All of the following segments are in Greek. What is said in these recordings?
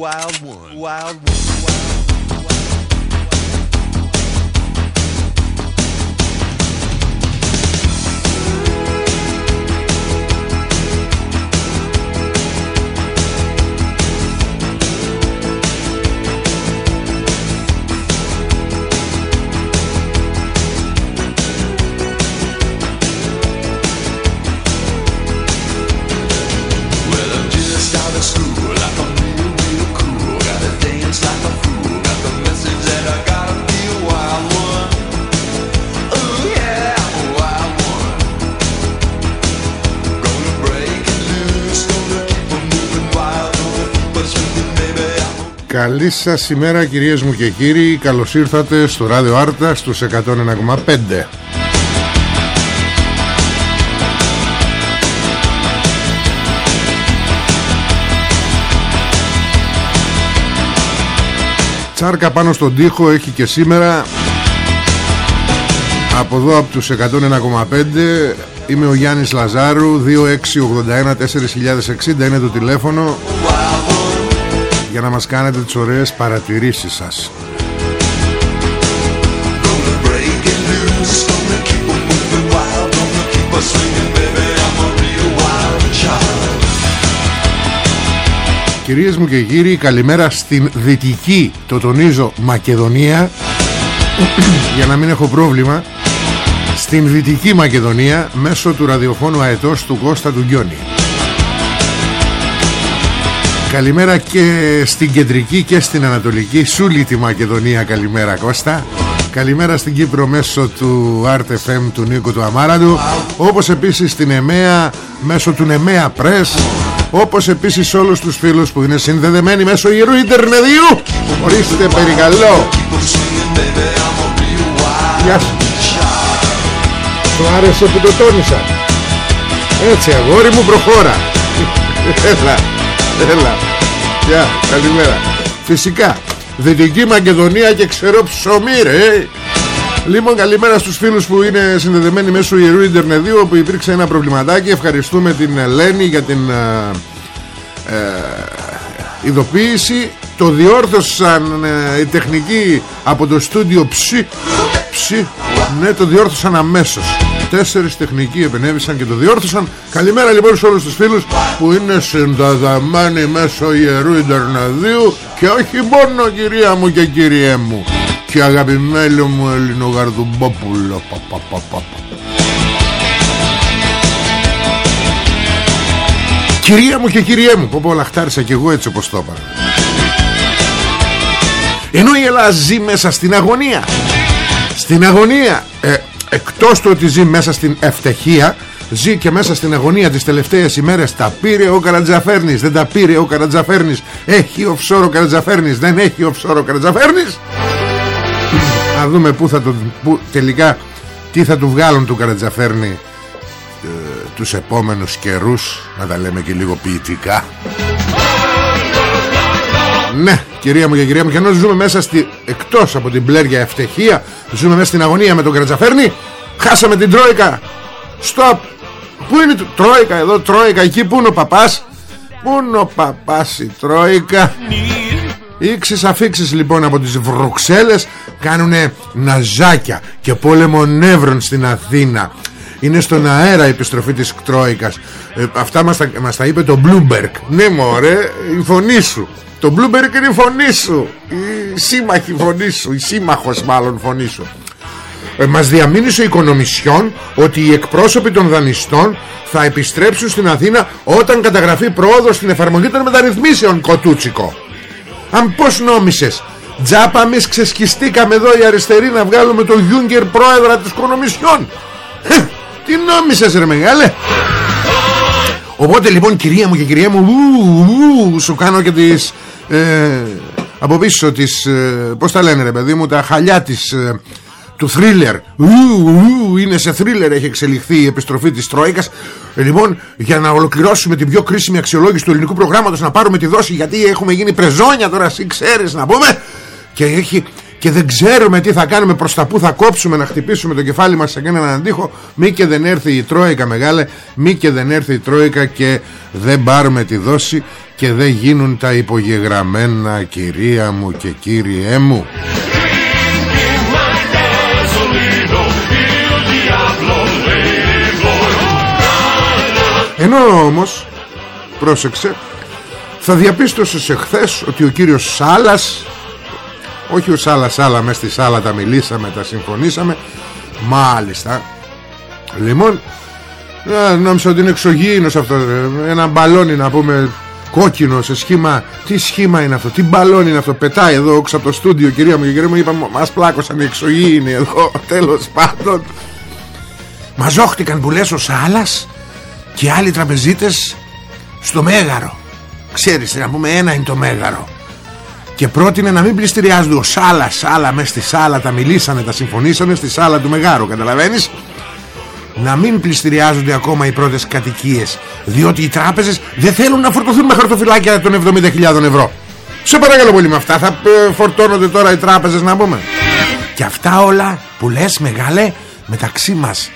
wild one. Wild one. Καλή σας ημέρα κυρίες μου και κύριοι. Καλώς ήρθατε στο ράδιο Άρτα στους 101,5 Τσάρκα πάνω στον τοίχο έχει και σήμερα. Από εδώ από τους 101,5 Είμαι ο Γιάννης Λαζάρου 2681 4060 είναι το τηλέφωνο για να μας κάνετε τις ωραίες παρατηρήσεις σας gonna break it loose, gonna keep on moving wild, gonna keep on swinging, baby. I'm a real wild child. Κυρίες μου και κύριοι καλημέρα στην δυτική το τονίζω Μακεδονία για να μην έχω πρόβλημα στην δυτική Μακεδονία μέσω του ραδιοφώνου αετός του Κώστα του Γκιόνι Καλημέρα και στην κεντρική και στην ανατολική. Σούλη τη Μακεδονία καλημέρα Κώστα. Καλημέρα στην Κύπρο μέσω του RTFM του Νίκου του Αμάραντου. Όπως επίσης στην ΕΜΕΑ μέσω του ΝΕΜΕΑ Press. Όπως επίσης όλους τους φίλους που είναι συνδεδεμένοι μέσω ιερού Ιντερνεδίου. Ορίστε περικαλώ Γεια σου. Σου άρεσε που το τόνισα. Έτσι αγόρι μου προχώρα. Έλα Έλα. Γεια καλημέρα. Φυσικά Δυτική Μακεδονία και ξέρω ψωμί ρε. Λοιπόν καλημέρα στους φίλους που είναι συνδεδεμένοι μέσω Ιερού Ιντερνεδίου όπου υπήρξε ένα προβληματάκι. Ευχαριστούμε την Ελένη για την ε, ε, ειδοποίηση. Το διόρθωσαν ε, οι τεχνικοί από το στούντιο Ψι Ψι. Ναι το διόρθωσαν αμέσως Τέσσερις τεχνικοί επενέβησαν και το διόρθωσαν. Καλημέρα λοιπόν σε όλους τους φίλους που είναι συνδεδεμένοι μέσω Ιερού Ιντερνεδίου Και όχι μόνο κυρία μου και κυριέ μου. Και αγαπημένο μου Ελληνογαρδουμπόπουλο Πα, πα, πα, πα, πα. Κυρία μου και κυριέ μου Πω πω λαχτάρισα κι εγώ έτσι όπως το είπα Ενώ η Ελλάδα ζει μέσα στην αγωνία Στην αγωνία ε, Εκτός του ότι ζει μέσα στην ευτυχία Ζει και μέσα στην αγωνία τις τελευταίες ημέρες. Τα πήρε ο Καρατζαφέρνης. Δεν τα πήρε ο Καρατζαφέρνης. Έχει offshore ο Καρατζαφέρνης. Δεν έχει offshore ο Καρατζαφέρνης. Να δούμε πού θα το, πού, τελικά Τι θα του βγάλουν του Καρατζαφέρνη ε, Τους επόμενους καιρούς Να τα λέμε και λίγο ποιητικά ναι, κυρία μου και κυρία μου, και ενώ ζούμε μέσα στη. εκτός από την πλέρια ευτυχία, ζούμε μέσα στην αγωνία με τον Κρατζαφέρνη, χάσαμε την Τρόικα. Στοπ! Πού είναι η Τρόικα εδώ, Τρόικα, εκεί πού είναι ο παπάς. Πού είναι ο παπάς η Τρόικα; Ήξεις αφήξεις λοιπόν από τις Βρουξέλλες Κάνουνε ναζάκια Και πόλεμο νεύρων στην Αθήνα Είναι στον αέρα η επιστροφή της Τρόικας ε, Αυτά μας τα, μας τα είπε το Bloomberg Ναι μωρέ η φωνή σου Το Bloomberg είναι η φωνή σου. Η σύμμαχη φωνή σου Η σύμμαχος μάλλον φωνή σου. Ε, μας διαμήνυσε η Οικονομισιόν ότι οι εκπρόσωποι των δανειστών θα επιστρέψουν στην Αθήνα όταν καταγραφεί πρόοδος στην εφαρμογή των μεταρρυθμίσεων κοτούτσικο. Αν πως νόμισες Τζάπα εμείς ξεσκιστήκαμε εδώ οι αριστεροί να βγάλουμε τον Γιούγκερ πρόεδρα της Οικονομισιόν. Τι νόμισες ρε μεγάλε. Οπότε λοιπόν κυρία μου και κυρία μου ου, ου, Σου κάνω και τις ε, Από πίσω τις ε, Πώς τα λένε ρε παιδί μου Τα χαλιά της ε, του θρίλερ. Είναι σε θρίλερ έχει εξελιχθεί η επιστροφή της Τρόικας. Ε, λοιπόν για να ολοκληρώσουμε την πιο κρίσιμη αξιολόγηση του ελληνικού προγράμματος να πάρουμε τη δόση γιατί έχουμε γίνει πρεζόνια τώρα εσύ ξέρεις να πούμε. Και, έχει, και δεν ξέρουμε τι θα κάνουμε προς τα που θα κόψουμε να χτυπήσουμε το κεφάλι μας σε έναν αντίχο. Μη και δεν έρθει η Τρόικα μεγάλε μη και δεν έρθει η Τρόικα και δεν πάρουμε τη δόση και δεν γίνουν τα υπογεγραμμένα κυρία μου και κύριέ μου. Ενώ όμως Πρόσεξε Θα διαπίστωσες εχθές ότι ο κύριος Σάλας Όχι ο Σάλας Σάλα Μες στη Σάλα τα μιλήσαμε Τα συμφωνήσαμε Μάλιστα Λοιπόν ε, Νόμιζα ότι είναι εξωγήινος αυτός Ένα μπαλόνι να πούμε Κόκκινο σε σχήμα. Τι σχήμα είναι αυτό Τι μπαλόνι είναι αυτό. Πετάει εδώ όξω από το στούντιο Κυρία μου και κυρία μου είπα Μας πλάκωσαν οι εξωγήινοι εδώ Τέλος πάντων Μαζόχτηκαν που λες ο Σάλας και άλλοι τραπεζίτες στο Μέγαρο. Ξέρεις να πούμε ένα είναι το Μέγαρο. Και πρότεινε να μην πληστηριάζουν ο Σάλας Σάλα μέσα στη σάλα τα μιλήσανε τα συμφωνήσανε στη σάλα του Μεγάρου καταλαβαίνεις; Να μην πληστηριάζονται ακόμα οι πρώτες κατοικίες διότι οι τράπεζες δεν θέλουν να φορτωθούν με χαρτοφυλάκια των 70.000 ευρώ. Σε παρακαλώ πολύ με αυτά θα ε, φορτώνονται τώρα οι τράπεζες να πούμε. Και αυτά όλα που λες μεγάλε μεταξύ μας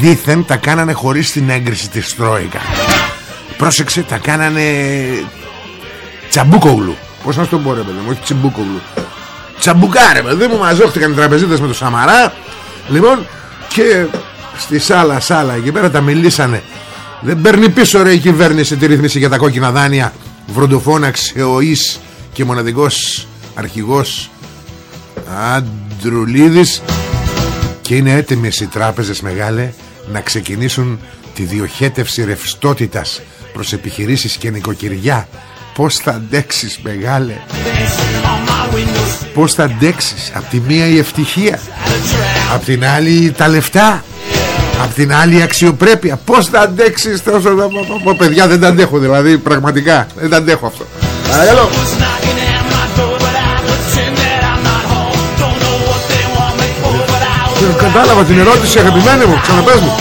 δήθεν τα κάνανε χωρίς την έγκριση της Τρόικα. Πρόσεξε τα κάνανε τσαμπούκογλου. Πως να στο πω ρε παιδί μου όχι τσιμπούκογλου τσαμπουκάρε παιδί μου μαζόχτηκαν οι τραπεζίτες με το Σαμαρά. Λοιπόν και στη σάλα σάλα εκεί πέρα τα μιλήσανε. Δεν παίρνει πίσω ρε η κυβέρνηση τη ρύθμιση για τα κόκκινα δάνεια. Βροντοφώναξε ο Ις και μοναδικός αρχηγός Αντρουλίδης. Και είναι έτοιμες οι τράπεζες μεγάλε να ξεκινήσουν τη διοχέτευση ρευστότητας προς επιχειρήσεις και νοικοκυριά. Πως θα αντέξεις μεγάλε; Πως θα αντέξεις; Απ' τη μία η ευτυχία απ' την άλλη τα λεφτά απ' την άλλη η αξιοπρέπεια. Πως θα αντέξεις τόσο παιδιά δεν τα αντέχω δηλαδή πραγματικά. Δεν τα αντέχω αυτό. Παρακαλώ. Κατάλαβα την ερώτηση αγαπημένη μου. Ξαναπες μου.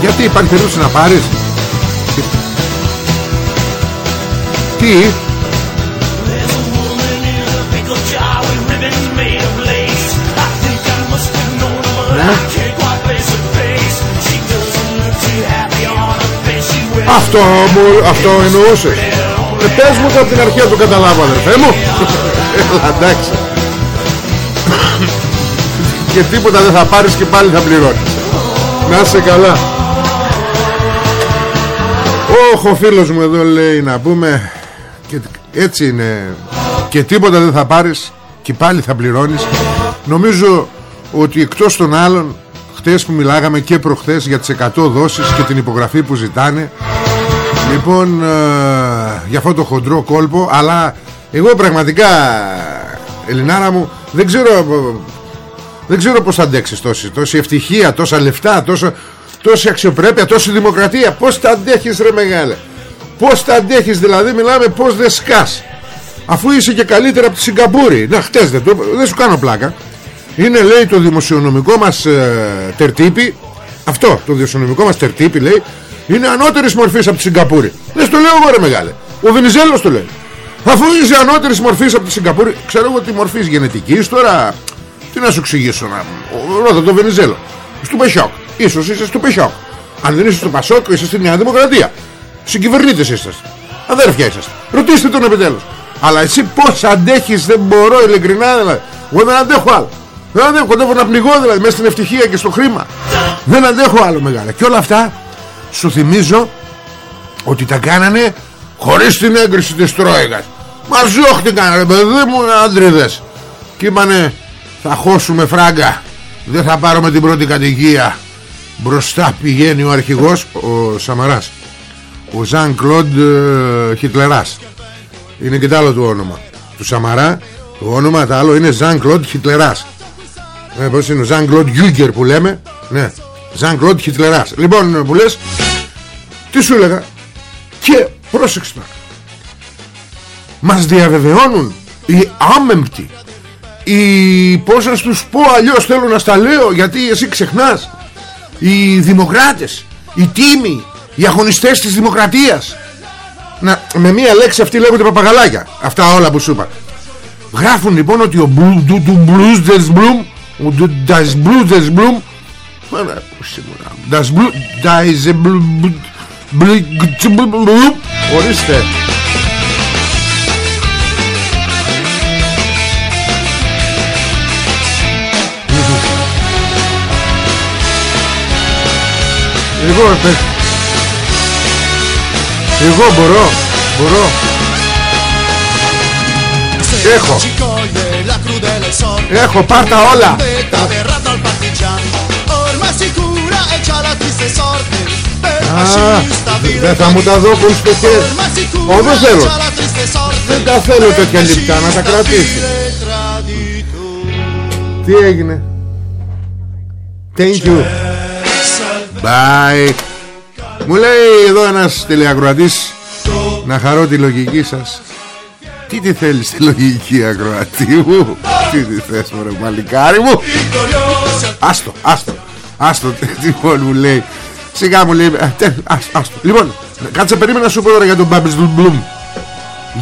Γιατί υπάρχει περίπτωση να πάρεις; Τι; Αυτό, μου, αυτό εννοούσες. Ε, Πες μου από την αρχή το καταλάβω αδερφέ μου. Έλα εντάξει. Και τίποτα δεν θα πάρεις και πάλι θα πληρώνεις. Να είσαι καλά. Όχι ο φίλος μου εδώ λέει να πούμε και Έτσι είναι. Και τίποτα δεν θα πάρεις Και πάλι θα πληρώνεις. Νομίζω ότι εκτός των άλλων Χτες που μιλάγαμε και προχθές για τις 100 δόσεις και την υπογραφή που ζητάνε Λοιπόν, ε, για αυτό το χοντρό κόλπο Αλλά εγώ πραγματικά Ελληνάρα μου Δεν ξέρω Δεν ξέρω πως θα αντέξεις τόση, τόση ευτυχία Τόσα λεφτά τόσο, Τόση αξιοπρέπεια, τόση δημοκρατία. Πως θα αντέχεις ρε μεγάλε; Πως θα αντέχεις δηλαδή μιλάμε πως δεν σκάς. Αφού είσαι και καλύτερα από τη Σιγκαπούρη. Να χτες δεν, δεν σου κάνω πλάκα. Είναι λέει το δημοσιονομικό μας ε, τερτύπη Αυτό το δημοσιονομικό μας τερτύπη λέει είναι ανώτερης μορφής από τη Σιγκαπούρη. Δεν στο λέω εγώ ρε μεγάλε. Ο Βενιζέλος το λέει. Αφού είσαι ανώτερης μορφής από τη Σιγκαπούρη, ξέρω εγώ τι μορφής γενετικής τώρα. Τι να σου εξηγήσω να. Ρώτα το Βενιζέλο. Στο Πασόκ. σω είσαι στο Πασόκ. Αν δεν είσαι στο Πασόκ, είσαι στη Νέα Δημοκρατία. Συγκυβερνήτες είσαστε. Αδέρφια είσαστε. Ρωτήστε τον επιτέλους. Αλλά εσύ πως αντέχεις δεν μπορώ ειλικρινά δηλαδή Εγώ δεν αντέχω άλλο Δεν αντέχω κοντεύω να πνιγώ δηλαδή Μέσα στην ευτυχία και στο χρήμα Δεν αντέχω άλλο μεγάλε Και όλα αυτά σου θυμίζω Ότι τα κάνανε χωρίς την έγκριση της Τρόικας. Μας διώχτηκαν ρε παιδί μου άντριδες. Και είπανε θα χώσουμε φράγκα. Δεν θα πάρουμε την πρώτη κατοικία Μπροστά πηγαίνει ο αρχηγός Ο Σαμαράς. Ο Ζαν Κλοντ ε, Χιτλεράς. Είναι και το άλλο του όνομα. Του Σαμαρά Το όνομα το άλλο είναι Ζαν Κλοντ Χιτλεράς. Ε, Πώς είναι ο Ζαν Κλοντ Γιούγκερ που λέμε. Ναι Ζαν Κλοντ Χιτλεράς. Λοιπόν που λες Τι σου έλεγα; Και πρόσεξε τώρα Μας διαβεβαιώνουν Οι άμεμπτοι. Οι πώς να τους πω αλλιώς θέλω να στα λέω γιατί εσύ ξεχνάς. Οι δημοκράτες οι τίμοι οι αγωνιστές της δημοκρατίας. Να, με μία λέξη αυτή λέγονται παπαγαλάκια. Αυτά όλα που σου είπα. Γράφουν λοιπόν ότι ο Μπλουζ Μπλουμ ο Das Μπλουζ Μπλουμ Das Μπλουμ ορίστε Εγώ, εγώ μπορώ, μπορώ. Έχω. Έχω, πάρτα όλα. Α, δεν θα μου τα δώκουν στο χέρι. Ω, δεν θέλω. Δεν τα θέλω τέτοια λιπτά, να τα κρατήσει. Τι έγινε; Thank you. Bye. Μου λέει εδώ ένας τηλεακροατής Να χαρώ τη λογική σας Τι τη θέλεις τη λογική ακροατή μου; Τι τη θες μωρέ μαλλικάρι μου; Άστο, άστο Άστο, τι μου λέει. Σιγά μου λέει άστο. Λοιπόν, κάτσε περίμενα να σου πω τώρα για τον Bubbles Bloom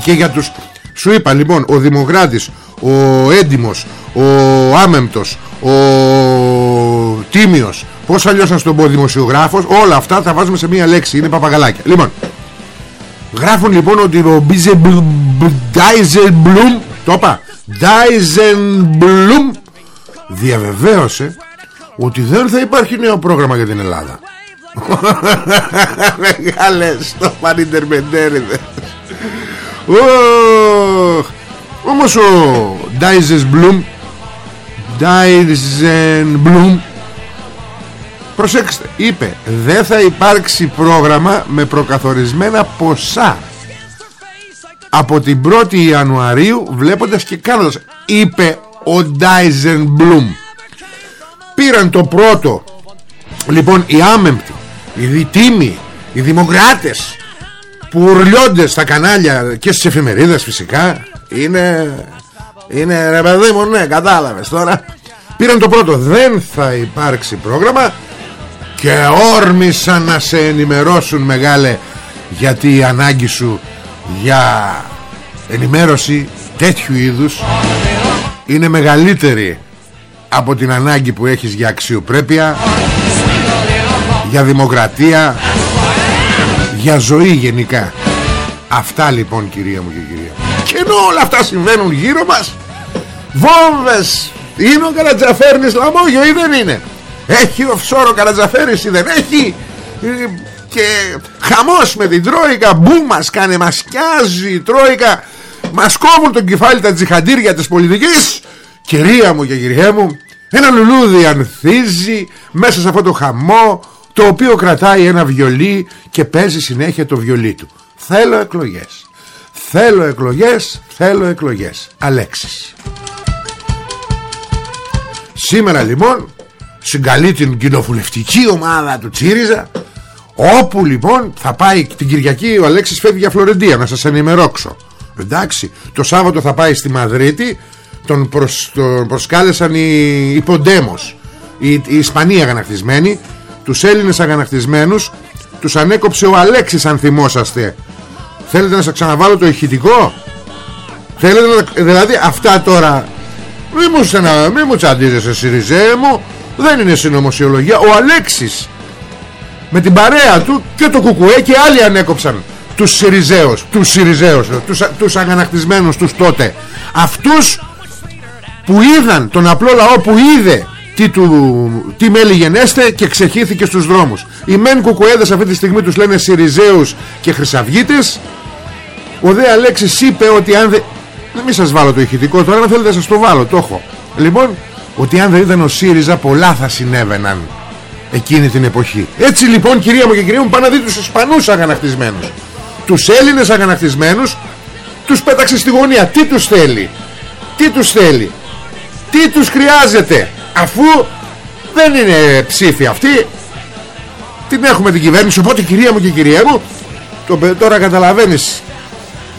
Και για τους Σου είπα λοιπόν, ο Δημοκράτης Ο Έντιμος Ο Άμεμπτος Ο Τίμιος. Πώς αλλιώς να στον πω δημοσιογράφος Όλα αυτά θα βάζουμε σε μία λέξη Είναι παπαγαλάκια. Λοιπόν Γράφουν λοιπόν ότι ο Ντάιζενμπλουμ Το είπα Ντάιζενμπλουμ Διαβεβαίωσε Ότι δεν θα υπάρχει νέο πρόγραμμα για την Ελλάδα. Μεγάλες Το πανιντερμεντέριδες. Όμως ο Ντάιζενμπλουμ Ντάιζενμπλουμ Προσέξτε Είπε δεν θα υπάρξει πρόγραμμα Με προκαθορισμένα ποσά. Από την 1η Ιανουαρίου Βλέποντας και κάνοντας Είπε ο Ντάιζεν Μπλουμ Πήραν το πρώτο. Λοιπόν οι άμεμπτοι Οι διτήμοι Οι δημοκράτες Που ουρλιώνται στα κανάλια Και στις εφημερίδες φυσικά Είναι Είναι ρε παιδί μου ναι κατάλαβες τώρα. Πήραν το πρώτο. Δεν θα υπάρξει πρόγραμμα και όρμησαν να σε ενημερώσουν μεγάλε γιατί η ανάγκη σου για ενημέρωση τέτοιου είδους είναι μεγαλύτερη από την ανάγκη που έχεις για αξιοπρέπεια για δημοκρατία για ζωή γενικά. Αυτά λοιπόν κυρία μου και κυρία και ενώ όλα αυτά συμβαίνουν γύρω μας βόμβες. Είναι ο Καρατζαφέρνης λαμόγιο ή δεν είναι; Έχει offshore ο Καρατζαφέρης ή δεν έχει; Ε, και χαμός με την Τρόικα Μπού μας κάνε μας σκιάζει η Τρόικα. Μας κόβουν τον κεφάλι τα τζιχαντήρια της πολιτικής Κυρία μου και κυριέ μου Ένα λουλούδι ανθίζει Μέσα σε αυτό το χαμό Το οποίο κρατάει ένα βιολί Και παίζει συνέχεια το βιολί του. Θέλω εκλογές. Θέλω εκλογές Θέλω εκλογές. Αλέξης. Σήμερα λοιπόν συγκαλεί την κοινοβουλευτική ομάδα του Τσίριζα όπου λοιπόν θα πάει την Κυριακή ο Αλέξης φεύγει για Φλωρεντία να σας ενημερώσω. Εντάξει το Σάββατο θα πάει στη Μαδρίτη τον, προσ, τον προσκάλεσαν οι, οι Ποντέμος. Οι, οι Ισπανοί αγανακτισμένοι τους Έλληνες αγανακτισμένους τους ανέκοψε ο Αλέξης αν θυμόσαστε. Θέλετε να σας ξαναβάλω το ηχητικό; Θέλετε να, δηλαδή αυτά τώρα μη μου, μη μου τσαντίζεσαι Σιριζέ μου. Δεν είναι συνωμοσιολογία. Ο Αλέξης με την παρέα του και το κουκουέ και άλλοι ανέκοψαν τους Συριζέους τους Συριζέους τους, τους αγανακτισμένους τους τότε. Αυτούς που είδαν τον απλό λαό που είδε τι, του, τι μέλη γενέστε και ξεχύθηκε στους δρόμους. Οι μεν κουκουέδες αυτή τη στιγμή τους λένε Συριζέους και Χρυσαυγίτες. Ο δε Αλέξης είπε ότι αν δεν μην σας βάλω το ηχητικό τώρα αν θέλετε σας το βάλω το έχω. Λοιπόν ότι αν δεν ήταν ο ΣΥΡΙΖΑ πολλά θα συνέβαιναν εκείνη την εποχή. Έτσι λοιπόν κυρία μου και κυρία μου πάνε να δει τους Ισπανούς αγανακτισμένους. Τους Έλληνες αγανακτισμένους τους πέταξε στη γωνία. Τι τους θέλει; Τι τους θέλει; Τι τους χρειάζεται αφού δεν είναι ψήφοι αυτοί την έχουμε την κυβέρνηση οπότε κυρία μου και κυρία μου το, τώρα καταλαβαίνεις.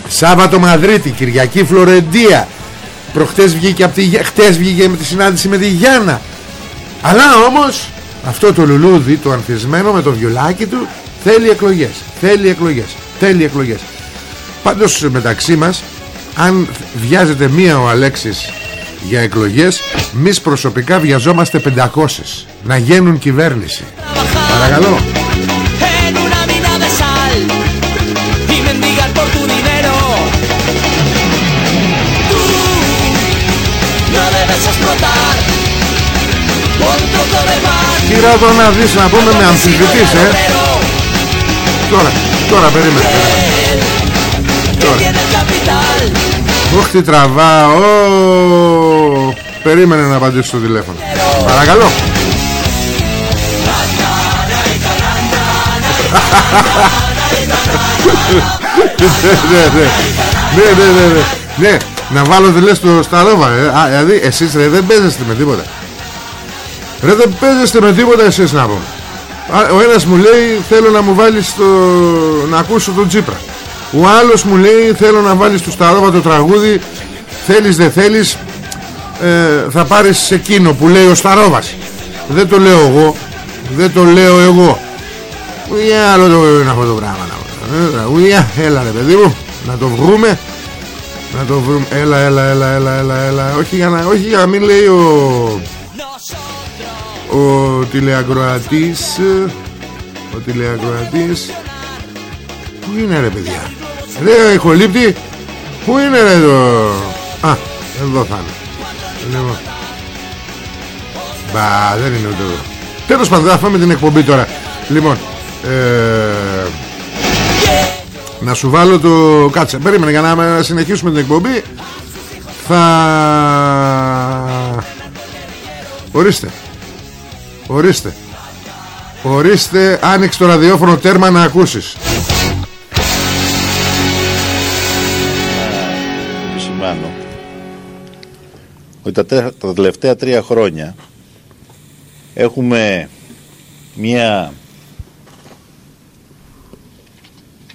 Σάββατο Μαδρίτη Κυριακή Φλωρεντία. Προχτές βγήκε, από τη, χτες βγήκε με τη συνάντηση με τη Γιάννα. Αλλά όμως αυτό το λουλούδι το ανθισμένο με το βιολάκι του θέλει εκλογές θέλει εκλογές θέλει εκλογές. Πάντως μεταξύ μας αν βιάζεται μία ο Αλέξης για εκλογές Μης προσωπικά βιαζόμαστε 500 Να γίνουν κυβέρνηση Παρακαλώ en una mina de sal y mendigar por tu dinero. Tú no debes explotar por un trozo de mar. Κοίτα εδώ να δεις να πούμε με αμφισβητείς ε Pero Τώρα, τώρα περίμενε que tiene el capital. Ωχ τι τραβά Ω, Περίμενε να απαντήσω στο τηλέφωνο Παρακαλώ ναι, ναι, ναι. Ναι, ναι, ναι, ναι. Ναι, να βάλω λες στο σταρόβα ε. Α, Δηλαδή εσείς ρε δεν παίζεστε με τίποτα Ρε δεν παίζεστε με τίποτα εσείς να πούμε Α, Ο ένας μου λέει θέλω να μου βάλεις το... να ακούσω τον Τσίπρα Ο άλλος μου λέει θέλω να βάλεις στο σταρόβα το τραγούδι. Θέλεις δεν θέλεις ε, Θα πάρεις εκείνο που λέει ο Σταρόβας Δεν το λέω εγώ Δεν το λέω εγώ. Για άλλο το είναι αυτό το πράγμα να πούμε. Ε, Τραγούδια Έλα ρε παιδί μου Να το βρούμε. Να το βρούμε. Έλα έλα έλα έλα έλα, έλα. Όχι, για να, όχι για να μην λέει ο Ο τηλεακροατής Ο τηλεακροατής. Πού είναι ρε παιδιά; Ρε ηχολήπτη Πού είναι ρε το Α εδώ θα είναι. Λοιπόν Μπα δεν είναι ούτε εδώ Τέλος πάντων θα φάμε την εκπομπή τώρα. Λοιπόν ε, να σου βάλω το κάτσε περίμενε για να συνεχίσουμε την εκπομπή θα ορίστε. Ορίστε. Ορίστε άνοιξε το ραδιόφωνο τέρμα να ακούσεις ότι τα, τε- τα τελευταία τρία χρόνια έχουμε μια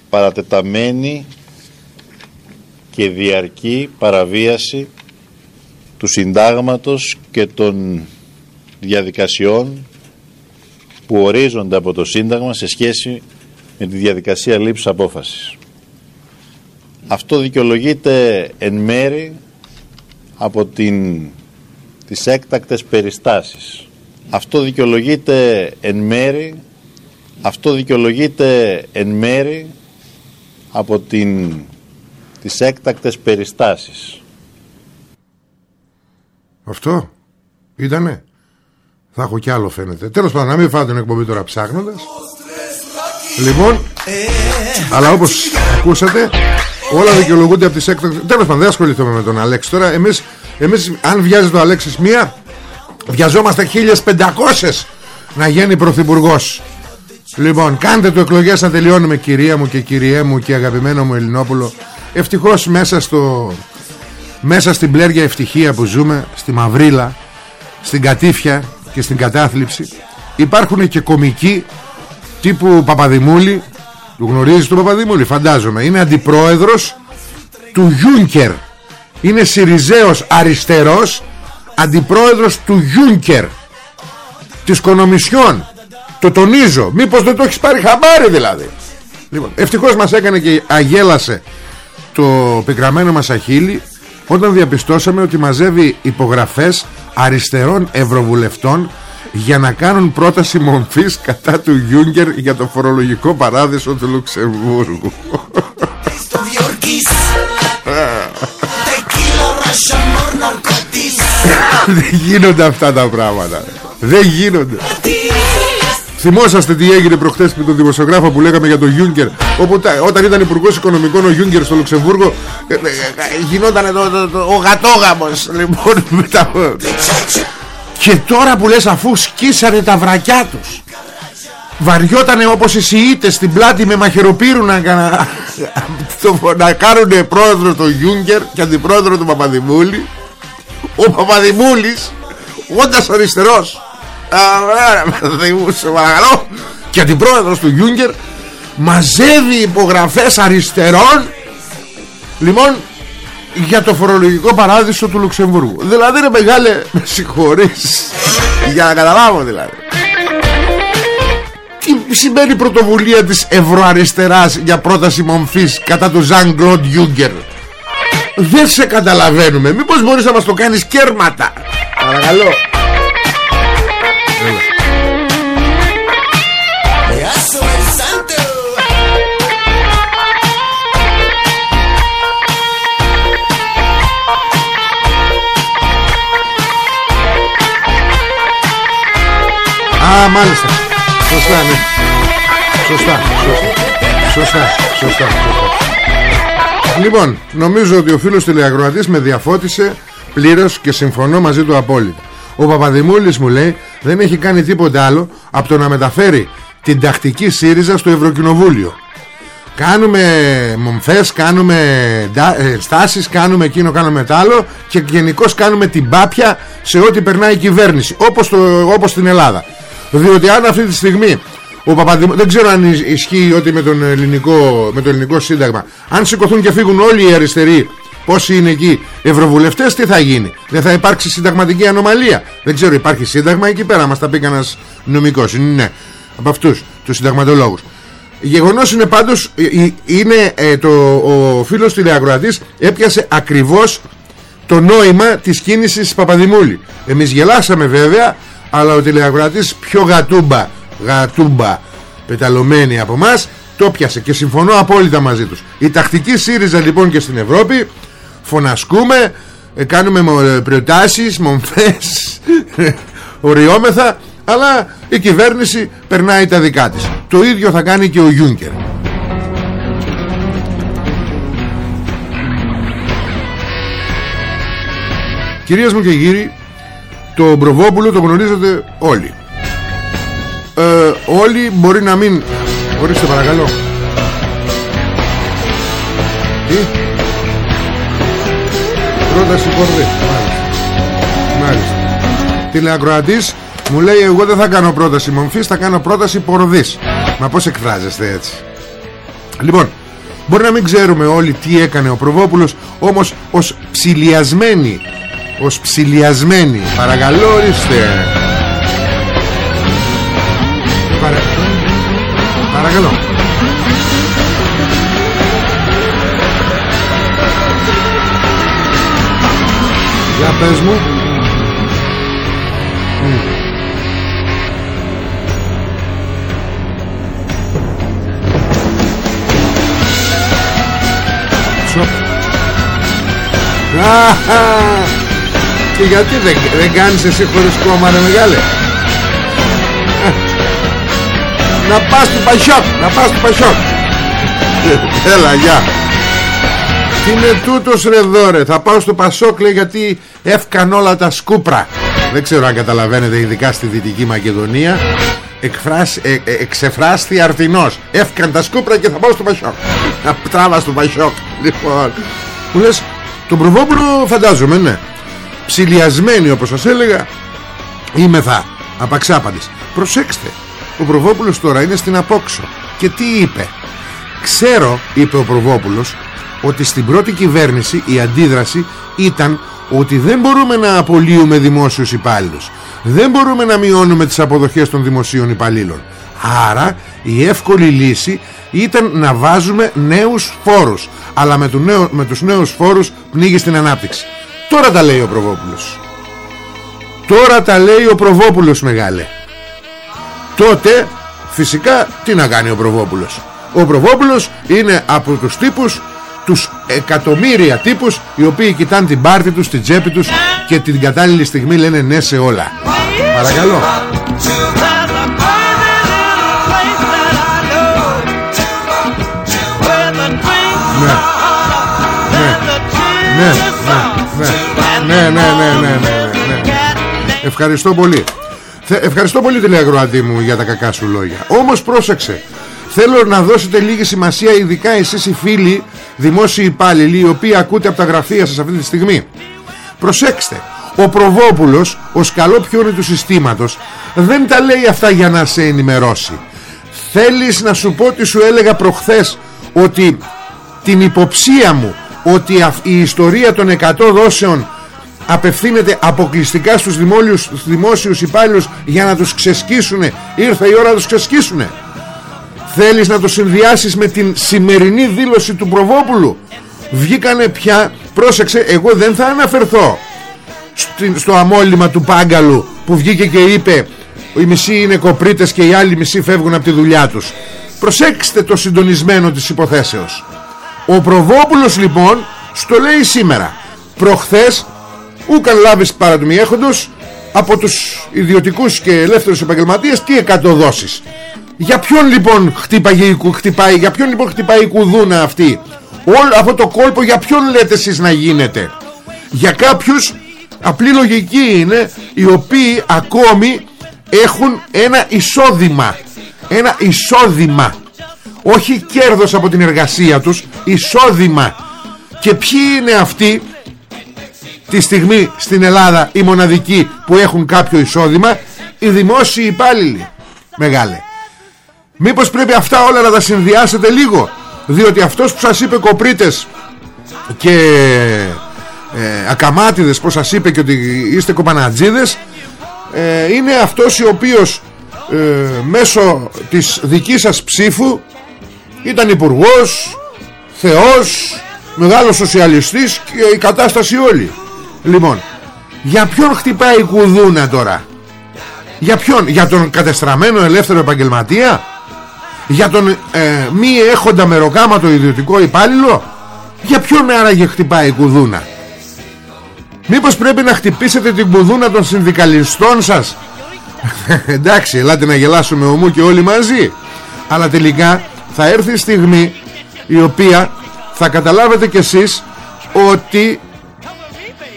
παρατεταμένη και διαρκή παραβίαση του συντάγματος και των διαδικασιών που ορίζονται από το Σύνταγμα σε σχέση με τη διαδικασία λήψης απόφασης. Αυτό δικαιολογείται εν μέρη από την, τις έκτακτες περιστάσεις. Αυτό δικαιολογείται εν μέρη αυτό δικαιολογείται εν μέρη από την, τις έκτακτες περιστάσεις. Αυτό ήτανε Θα έχω κι άλλο φαίνεται Τέλος πάντων να μην φάω την εκπομπή τώρα ψάχνοντας Λοιπόν Αλλά όπως ακούσατε Όλα δικαιολογούνται από τις έκτακτες. Τέλος πάντων δεν ασχοληθούμε με τον Αλέξη. Τώρα εμείς, εμείς αν βιάζεις το Αλέξης μία Βιαζόμαστε 1500 Να γίνει πρωθυπουργός. Λοιπόν κάντε το εκλογές να τελειώνουμε Κυρία μου και κυριέ μου και αγαπημένο μου Ελληνόπουλο. Ευτυχώς μέσα στο μέσα στην πλέρια ευτυχία που ζούμε στη Μαυρίλα στην Κατήφια και στην Κατάθλιψη υπάρχουν και κομικοί τύπου Παπαδημούλη του γνωρίζεις τον Παπαδημούλη φαντάζομαι. Είναι αντιπρόεδρος του Γιούνκερ. Είναι Συριζέος αριστερός αντιπρόεδρος του Γιούνκερ. Της Κονομισιόν. Το τονίζω. Μήπως δεν το έχεις πάρει χαμπάρι δηλαδή. Λοιπόν, ευτυχώς μας έκανε και αγέλασε το πικραμένο μας αχίλι όταν διαπιστώσαμε ότι μαζεύει υπογραφές αριστερών ευρωβουλευτών για να κάνουν πρόταση μορφής κατά του Γιούγκερ για το φορολογικό παράδεισο του Λουξεμβούργου. Δεν γίνονται αυτά τα πράγματα. Δεν γίνονται. Θυμόσαστε τι έγινε προχθές με τον δημοσιογράφο που λέγαμε για τον Γιούγκερ όπου τα- όταν ήταν υπουργός οικονομικών ο Γιούγκερ στο Λουξεμβούργο ε, ε, ε, γινόταν το, το- το- ο γατόγαμος λοιπόν με τα... και τώρα που λες αφού σκίσανε τα βρακιά τους βαριότανε όπως οι Σιήτες στην πλάτη με μαχαιροπύρουνα να, το- να κάνουν πρόεδρο τον Γιούγκερ και αντιπρόεδρο του Παπαδημούλη. Ο Παπαδημούλης όντας αριστερός. Α, ωραία, Θεού, σε παρακαλώ. Και αντιπρόεδρος του Γιούγκερ μαζεύει υπογραφές αριστερών. Λοιπόν για το φορολογικό παράδεισο του Λουξεμβούργου. Δηλαδή ρε μεγάλε με συγχωρείς. Για να καταλάβω δηλαδή. Τι σημαίνει η πρωτοβουλία της ευρωαριστεράς για πρόταση μομφής κατά του Ζαν Κλοντ Γιούγκερ δεν σε καταλαβαίνουμε. Μήπως μπορείς να μας το κάνεις κέρματα. Παρακαλώ Α, μάλιστα. Σωστά, ναι. Σωστά, σωστά. Σωστά, σωστά, σωστά. Λοιπόν, νομίζω ότι ο φίλος τηλεακροατής με διαφώτισε πλήρως και συμφωνώ μαζί του απόλυτα. Ο Παπαδημούλης μου λέει δεν έχει κάνει τίποτα άλλο από το να μεταφέρει την τακτική ΣΥΡΙΖΑ στο Ευρωκοινοβούλιο. Κάνουμε μομφές, κάνουμε ντα- ε, στάσεις, κάνουμε εκείνο, κάνουμε τ' άλλο και γενικώς κάνουμε την πάπια σε ό,τι περνάει η κυβέρνηση, όπως, το, όπως στην Ελλάδα. Διότι αν αυτή τη στιγμή ο Παπαδημ... δεν ξέρω αν ισ- ισχύει ότι με, τον ελληνικό, με το ελληνικό σύνταγμα, αν σηκωθούν και φύγουν όλοι οι αριστεροί, πόσοι είναι εκεί ευρωβουλευτές, τι θα γίνει; Δεν θα υπάρξει συνταγματική ανομαλία; Δεν ξέρω, υπάρχει σύνταγμα εκεί πέρα, μας τα πει κανένας νομικός. Ναι, από αυτούς, τους συνταγματολόγους. Γεγονός είναι πάντως ε, ε, είναι ε, το, ο φίλος τηλεακροατής έπιασε ακριβώς το νόημα της κίνησης Παπαδημούλη. Εμείς γελάσαμε βέβαια, αλλά ο τηλεακροατής πιο γατούμπα, γατούμπα πεταλωμένη από μας το πιάσε και συμφωνώ απόλυτα μαζί τους. Η τακτική ΣΥΡΙΖΑ λοιπόν και στην Ευρώπη φωνασκούμε, ε, κάνουμε μο- ε, προτάσεις, μομφές, οριόμεθα, αλλά η κυβέρνηση περνάει τα δικά της. Το ίδιο θα κάνει και ο Γιούνκερ. Κυρίες μου και κύριοι, το Μπροβόπουλο το γνωρίζετε όλοι. Ε, όλοι μπορεί να μην... Ορίστε παρακαλώ. Τι; Πρόταση κορδί. Μάλιστα. Μάλιστα. Τηλεακροατής μου λέει εγώ δεν θα κάνω πρόταση μομφής, θα κάνω πρόταση πορδής. Μα πώς εκφράζεστε έτσι. Λοιπόν, μπορεί να μην ξέρουμε όλοι τι έκανε ο Προβόπουλος, όμως ως ψηλιασμένη, ως ψηλιασμένη, παρακαλώ ορίστε. Παρα... Παρακαλώ. Για πες μου. Σοπ. Αχα. Και γιατί δεν, δεν κάνεις εσύ χωρίς κόμμα ρε μεγάλε; Ε. Να πας του Πασιόκ Να πας του Πασιόκ Ε, Έλα γεια. Τι είναι τούτος ρε εδώ ρε Θα πάω στο Πασόκ λέει γιατί Έφκαν όλα τα σκούπρα. Δεν ξέρω αν καταλαβαίνετε ειδικά στη Δυτική Μακεδονία Εκφράσει, ε, ε, εξεφράστη αρτινός Έφκαν τα σκούπρα και θα πάω στο Πασόκ. Να τράβα στο Πασόκ Λοιπόν. Μου λες τον Προβόπουλο φαντάζομαι ναι Ψηλιασμένοι όπως σας έλεγα Είμαι θα Απαξάπαντης. Προσέξτε Ο Προβόπουλος τώρα είναι στην απόξω. Και τι είπε; Ξέρω είπε ο Προβόπουλος Ότι στην πρώτη κυβέρνηση η αντίδραση ήταν Ότι δεν μπορούμε να απολύουμε δημόσιους υπάλληλους. Δεν μπορούμε να μειώνουμε τις αποδοχές των δημοσίων υπαλλήλων. Άρα η εύκολη λύση ήταν να βάζουμε νέους φόρους. Αλλά με, του νέου, με τους νέους φόρους πνίγει στην ανάπτυξη Τώρα τα λέει ο Προβόπουλος. Τώρα τα λέει ο Προβόπουλος μεγάλε. Τότε φυσικά τι να κάνει ο Προβόπουλος. Ο Προβόπουλος είναι από τους τύπους τους εκατομμύρια τύπους οι οποίοι κοιτάνε την πάρτη τους, την τσέπη τους και την κατάλληλη στιγμή λένε ναι σε όλα. Παρακαλώ. Ναι. Ναι, ναι, ναι, ναι, ναι, ναι, ναι, ναι, ναι. Ευχαριστώ πολύ. Θε- Ευχαριστώ πολύ τηλεακροατή μου για τα κακά σου λόγια. Όμως πρόσεξε Θέλω να δώσετε λίγη σημασία ειδικά εσείς οι φίλοι δημόσιοι υπάλληλοι οι οποίοι ακούτε από τα γραφεία σας αυτή τη στιγμή. Προσέξτε Ο Προβόπουλος, ο σκαλό πιόνι του συστήματος δεν τα λέει αυτά για να σε ενημερώσει. Θέλεις να σου πω τι σου έλεγα προχθές ότι την υποψία μου ότι αυ- η ιστορία των 100 δόσεων απευθύνεται αποκλειστικά στους δημόσιους, στους δημόσιους υπάλληλους για να τους ξεσκίσουν ήρθε η ώρα να τους ξεσκίσουν θέλεις να το συνδυάσεις με την σημερινή δήλωση του Προβόπουλου. Βγήκανε πια πρόσεξε εγώ δεν θα αναφερθώ στην- στο αμόλυμα του Πάγκαλου που βγήκε και είπε οι μισοί είναι κοπρίτες και οι άλλοι μισοί φεύγουν από τη δουλειά τους προσέξτε το συντονισμένο της υποθέσεως ο Προβόπουλος λοιπόν στο λέει σήμερα. Προχθές ούκαν λάβεις παρατομιέχοντος από τους ιδιωτικούς και ελεύθερους επαγγελματίες τι εκατοδόσεις. Για ποιον λοιπόν χτύπαγε, η κου- χτυπάει, για ποιον λοιπόν χτυπάει η κουδούνα αυτή; Όλο αυτό το κόλπο για ποιον λέτε εσείς να γίνεται Για κάποιους απλή λογική είναι Οι οποίοι ακόμη έχουν ένα εισόδημα. Ένα εισόδημα Όχι κέρδος από την εργασία τους Εισόδημα. Και ποιοι είναι αυτοί τη στιγμή στην Ελλάδα οι μοναδικοί που έχουν κάποιο εισόδημα; Οι δημόσιοι υπάλληλοι μεγάλε. Μήπως πρέπει αυτά όλα να τα συνδυάσετε λίγο; Διότι αυτός που σας είπε κοπρίτες Και ε, ακαμάτιδες Πως σας είπε και ότι είστε κοπανατζίδες ε, Είναι αυτός ο οποίος ε, Μέσω της δικής σας ψήφου Ήταν υπουργός Θεός Μεγάλος σοσιαλιστής Και η κατάσταση όλη. Λοιπόν Για ποιον χτυπάει η κουδούνα τώρα; Για ποιον, για τον κατεστραμμένο ελεύθερο επαγγελματία; Για τον ε, μη έχοντα μεροκάματο ιδιωτικό υπάλληλο; Για ποιον άραγε χτυπάει η κουδούνα; Μήπως πρέπει να χτυπήσετε την κουδούνα των συνδικαλιστών σας; Εντάξει ελάτε να γελάσουμε ομού και όλοι μαζί. Αλλά τελικά θα έρθει η στιγμή Η οποία θα καταλάβετε κι εσείς Ότι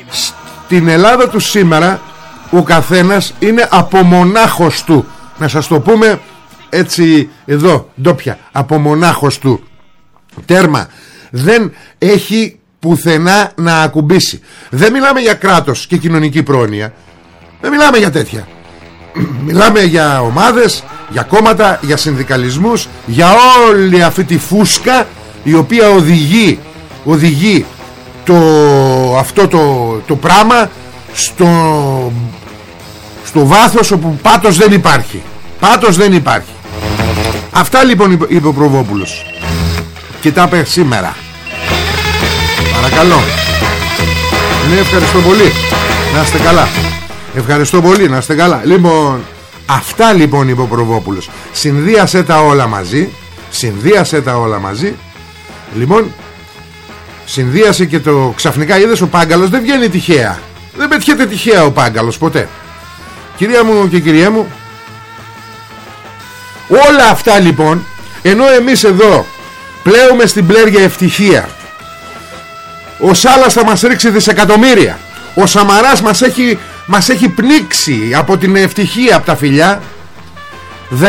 στην Ελλάδα του σήμερα ο καθένας είναι απομονάχος του. Να σας το πούμε έτσι εδώ ντόπια απομονάχος του. Τέρμα. Δεν έχει πουθενά να ακουμπήσει. Δεν μιλάμε για κράτος και κοινωνική πρόνοια. Δεν μιλάμε για τέτοια μιλάμε για ομάδες για κόμματα, για συνδικαλισμούς για όλη αυτή τη φούσκα η οποία οδηγεί οδηγεί το, αυτό το, το πράγμα στο, στο βάθος όπου πάτος δεν υπάρχει. Πάτος δεν υπάρχει. Αυτά λοιπόν είπε- είπε ο Προβόπουλος. Και τα είπε σήμερα. Παρακαλώ. Ναι ευχαριστώ πολύ. Να είστε καλά ευχαριστώ πολύ να είστε καλά. Λοιπόν αυτά λοιπόν είπε ο Προβόπουλος. Συνδύασε τα όλα μαζί συνδύασε τα όλα μαζί. Λοιπόν συνδύασε και το ξαφνικά είδες ο Πάγκαλος δεν βγαίνει τυχαία. Δεν πετιέται τυχαία ο Πάγκαλος ποτέ. Κυρία μου και κυρία μου Όλα αυτά λοιπόν Ενώ εμείς εδώ Πλέουμε στην πλέρια ευτυχία Ο Σάλας θα μας ρίξει δισεκατομμύρια. Ο Σαμαράς μας έχει, μας έχει πνίξει Από την ευτυχία από τα φιλιά. 17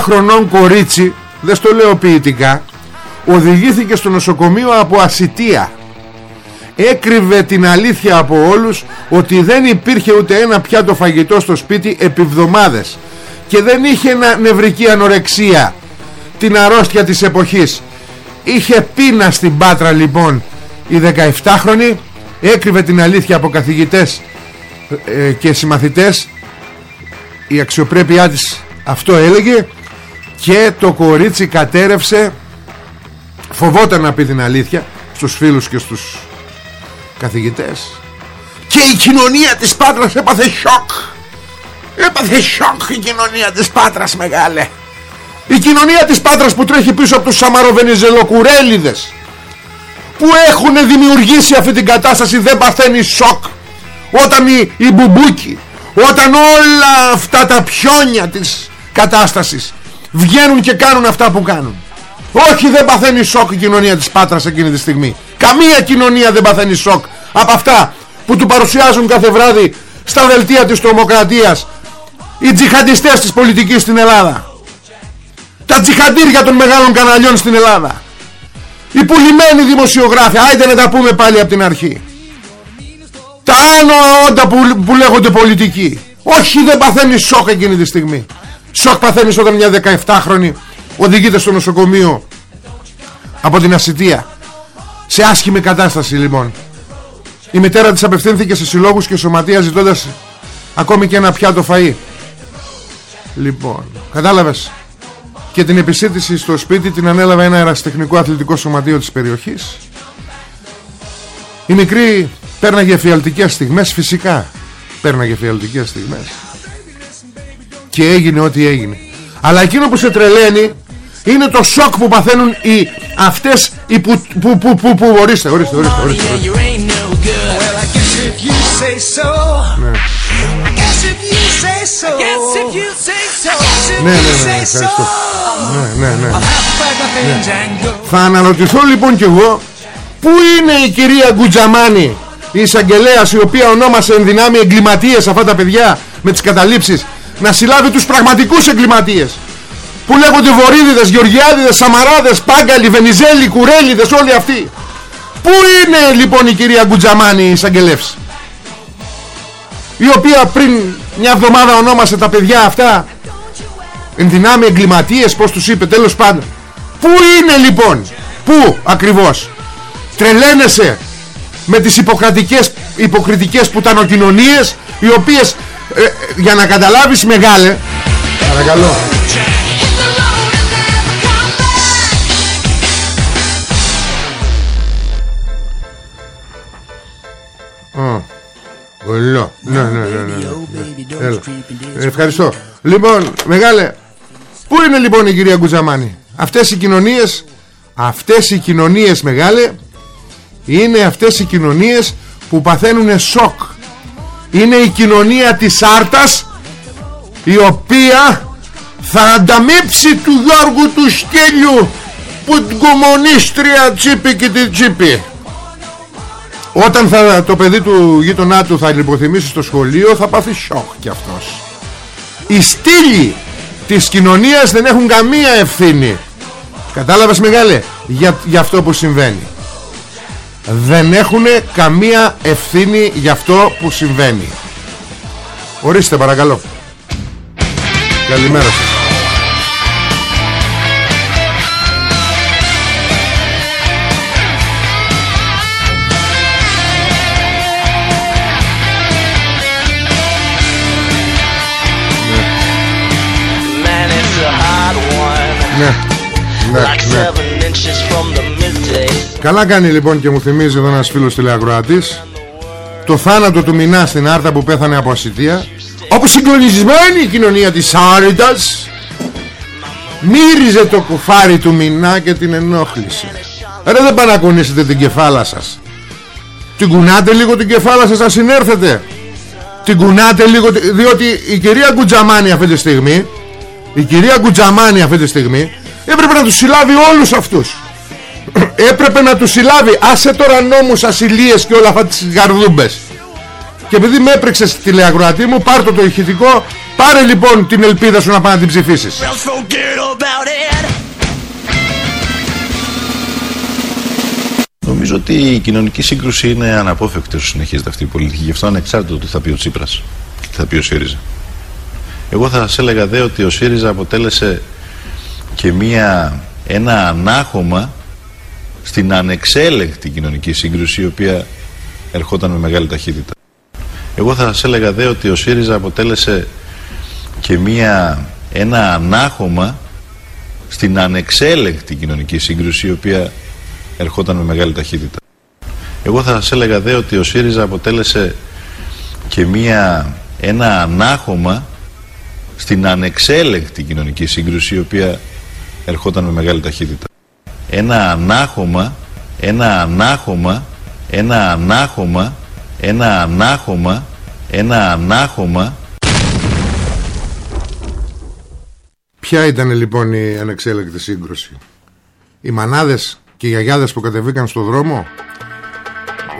χρονών κορίτσι Δεν στο λέω ποιητικά Οδηγήθηκε στο νοσοκομείο από ασυτεία. Έκρυβε την αλήθεια από όλους ότι δεν υπήρχε ούτε ένα πιάτο φαγητό στο σπίτι επί εβδομάδες και δεν είχε ένα νευρική ανορεξία. Την αρρώστια της εποχής. Είχε πείνα στην Πάτρα λοιπόν η 17χρονη έκρυβε την αλήθεια από καθηγητές ε, και συμμαθητές η αξιοπρέπειά της αυτό έλεγε και το κορίτσι κατέρευσε φοβόταν να πει την αλήθεια στους φίλους και στους καθηγητές. Και η κοινωνία της Πάτρας έπαθε σοκ. Έπαθε σοκ η κοινωνία της Πάτρας μεγάλε. Η κοινωνία της Πάτρας που τρέχει πίσω από τους Σαμαροβενιζελοκουρέλιδες που έχουν δημιουργήσει αυτή την κατάσταση δεν παθαίνει σοκ όταν οι, οι μπουμπούκοι όταν όλα αυτά τα πιόνια της κατάστασης βγαίνουν και κάνουν αυτά που κάνουν. Όχι δεν παθαίνει σοκ η κοινωνία της Πάτρας εκείνη τη στιγμή. Καμία κοινωνία δεν παθαίνει σοκ από αυτά που του παρουσιάζουν κάθε βράδυ στα δελτία της τρομοκρατίας οι τζιχαντιστές της πολιτικής στην Ελλάδα. Τα τζιχαντήρια των μεγάλων καναλιών στην Ελλάδα. Οι πουλημένοι δημοσιογράφοι. Άιτε να τα πούμε πάλι από την αρχή τα άνω όντα που, που λέγονται πολιτικοί. Όχι δεν παθαίνει σοκ εκείνη τη στιγμή. Σοκ παθαίνεις όταν μια 17χρονη οδηγείται στο νοσοκομείο από την ασυτεία. Σε άσχημη κατάσταση λοιπόν. Η μητέρα της απευθύνθηκε σε συλλόγους και σωματεία ζητώντας ακόμη και ένα πιάτο φαΐ. Λοιπόν κατάλαβες. Και την επισήτηση στο σπίτι την ανέλαβε ένα αεραστεχνικό αθλητικό σωματείο της περιοχής. Η μικρή πέρναγε εφιαλτικές στιγμές φυσικά πέρναγε εφιαλτικές στιγμές και έγινε ό,τι έγινε αλλά εκείνο που σε τρελαίνει είναι το σοκ που παθαίνουν οι αυτές οι που, που, που, που, που ορίστε, ορίστε, ορίστε, ορίστε, ορίστε. You ain't no good. Well, I guess if you say so. I guess if you say so. I guess if you say so. Ναι, ναι, ναι, ευχαριστώ. Ναι, ναι, ναι. Pack my things and go. Θα αναρωτηθώ λοιπόν κι εγώ Πού είναι η κυρία Γκουτζαμάνη; Η εισαγγελέας η οποία ονόμασε εν δυνάμει εγκληματίες αυτά τα παιδιά Με τις καταλήψεις Να συλλάβει τους πραγματικούς εγκληματίες Που λέγονται Βορύδιδες, Γεωργιάδιδες, Σαμαράδες, Πάγκαλοι, Βενιζέλοι, Κουρέλιδες Όλοι αυτοί. Πού είναι λοιπόν η κυρία Γκουτζαμάνη η εισαγγελεύς Η οποία πριν μια εβδομάδα ονόμασε τα παιδιά αυτά Εν δυνάμει εγκληματίες πως τους είπε τέλος πάντων. Πού είναι λοιπόν Πού ακριβώς Τρελαίνεσαι με τις υποκρατικές, υποκριτικές πουτανοκοινωνίες Οι οποίες ε, ε, για να καταλάβεις μεγάλε Παρακαλώ Α, Ολό. Ναι, ναι, ναι, ναι, ναι. Έλα. Ευχαριστώ. Λοιπόν, μεγάλε, πού είναι λοιπόν η κυρία Γκουζαμάνη; Αυτές οι κοινωνίες, αυτές οι κοινωνίες μεγάλε, είναι αυτές οι κοινωνίες που παθαίνουν σοκ. Είναι η κοινωνία της Άρτας, η οποία θα ανταμείψει του Γιώργου του Σκέλιου που την κομμονίστρια τσίπη και την τσίπη. Όταν θα, το παιδί του γείτονά του θα λιποθυμήσει στο σχολείο θα πάθει σοκ κι αυτός. Οι στήλοι της κοινωνίας δεν έχουν καμία ευθύνη. Κατάλαβες μεγάλε για, για αυτό που συμβαίνει. Δεν έχουν καμία ευθύνη για αυτό που συμβαίνει. Ορίστε παρακαλώ. Καλημέρα σας. Man, it's a hard one. Ναι, ναι, Like ναι. Καλά κάνει λοιπόν και μου θυμίζει εδώ ένας φίλος τηλεακροατής. Το θάνατο του Μινά στην Άρτα που πέθανε από ασυτεία. Όπου συγκλονισμένη η κοινωνία της Άρτας Μύριζε το κουφάρι του Μινά και την ενόχλησε. Ρε δεν παρακονίσετε την κεφάλα σας. Την κουνάτε λίγο την κεφάλα σας να συνέρθετε. Την κουνάτε λίγο Διότι η κυρία Γκουτζαμάνη αυτή τη στιγμή Η κυρία Γκουτζαμάνη αυτή τη στιγμή Έπρεπε να τους συλλάβει όλους αυτούς έπρεπε να τους συλλάβει άσε τώρα νόμους ασυλίες και όλα αυτά τις γαρδούμπες και επειδή με έπρεξες τηλεακροατή μου πάρ' το το ηχητικό πάρε λοιπόν την ελπίδα σου να πάει να την ψηφίσεις Else forget about it. Νομίζω ότι η κοινωνική σύγκρουση είναι αναπόφευκτη όσο συνεχίζεται αυτή η πολιτική. Γι' αυτό ανεξάρτητο του τι θα πει ο Τσίπρας και τι θα πει ο ΣΥΡΙΖΑ. Εγώ θα σας έλεγα δε ότι ο ΣΥΡΙΖΑ αποτέλεσε και μία, ένα ανάχωμα στην ανεξέλεγκτη κοινωνική σύγκρουση η οποία ερχόταν με μεγάλη ταχύτητα. Εγώ θα σας έλεγα δε ότι ο ΣΥΡΙΖΑ αποτέλεσε και μία, ένα ανάχωμα στην ανεξέλεγκτη κοινωνική σύγκρουση η οποία ερχόταν με μεγάλη ταχύτητα. Εγώ θα σας έλεγα δε ότι ο ΣΥΡΙΖΑ αποτέλεσε και μια, ένα ανάχωμα στην ανεξέλεγκτη κοινωνική σύγκρουση η οποία ερχόταν με μεγάλη ταχύτητα. Ένα ανάχωμα, ένα ανάχωμα, ένα ανάχωμα, ένα ανάχωμα, ένα ανάχωμα. Ποια ήταν λοιπόν η ανεξέλεγκτη σύγκρουση; Οι μανάδες και οι γιαγιάδες που κατεβήκαν στο δρόμο;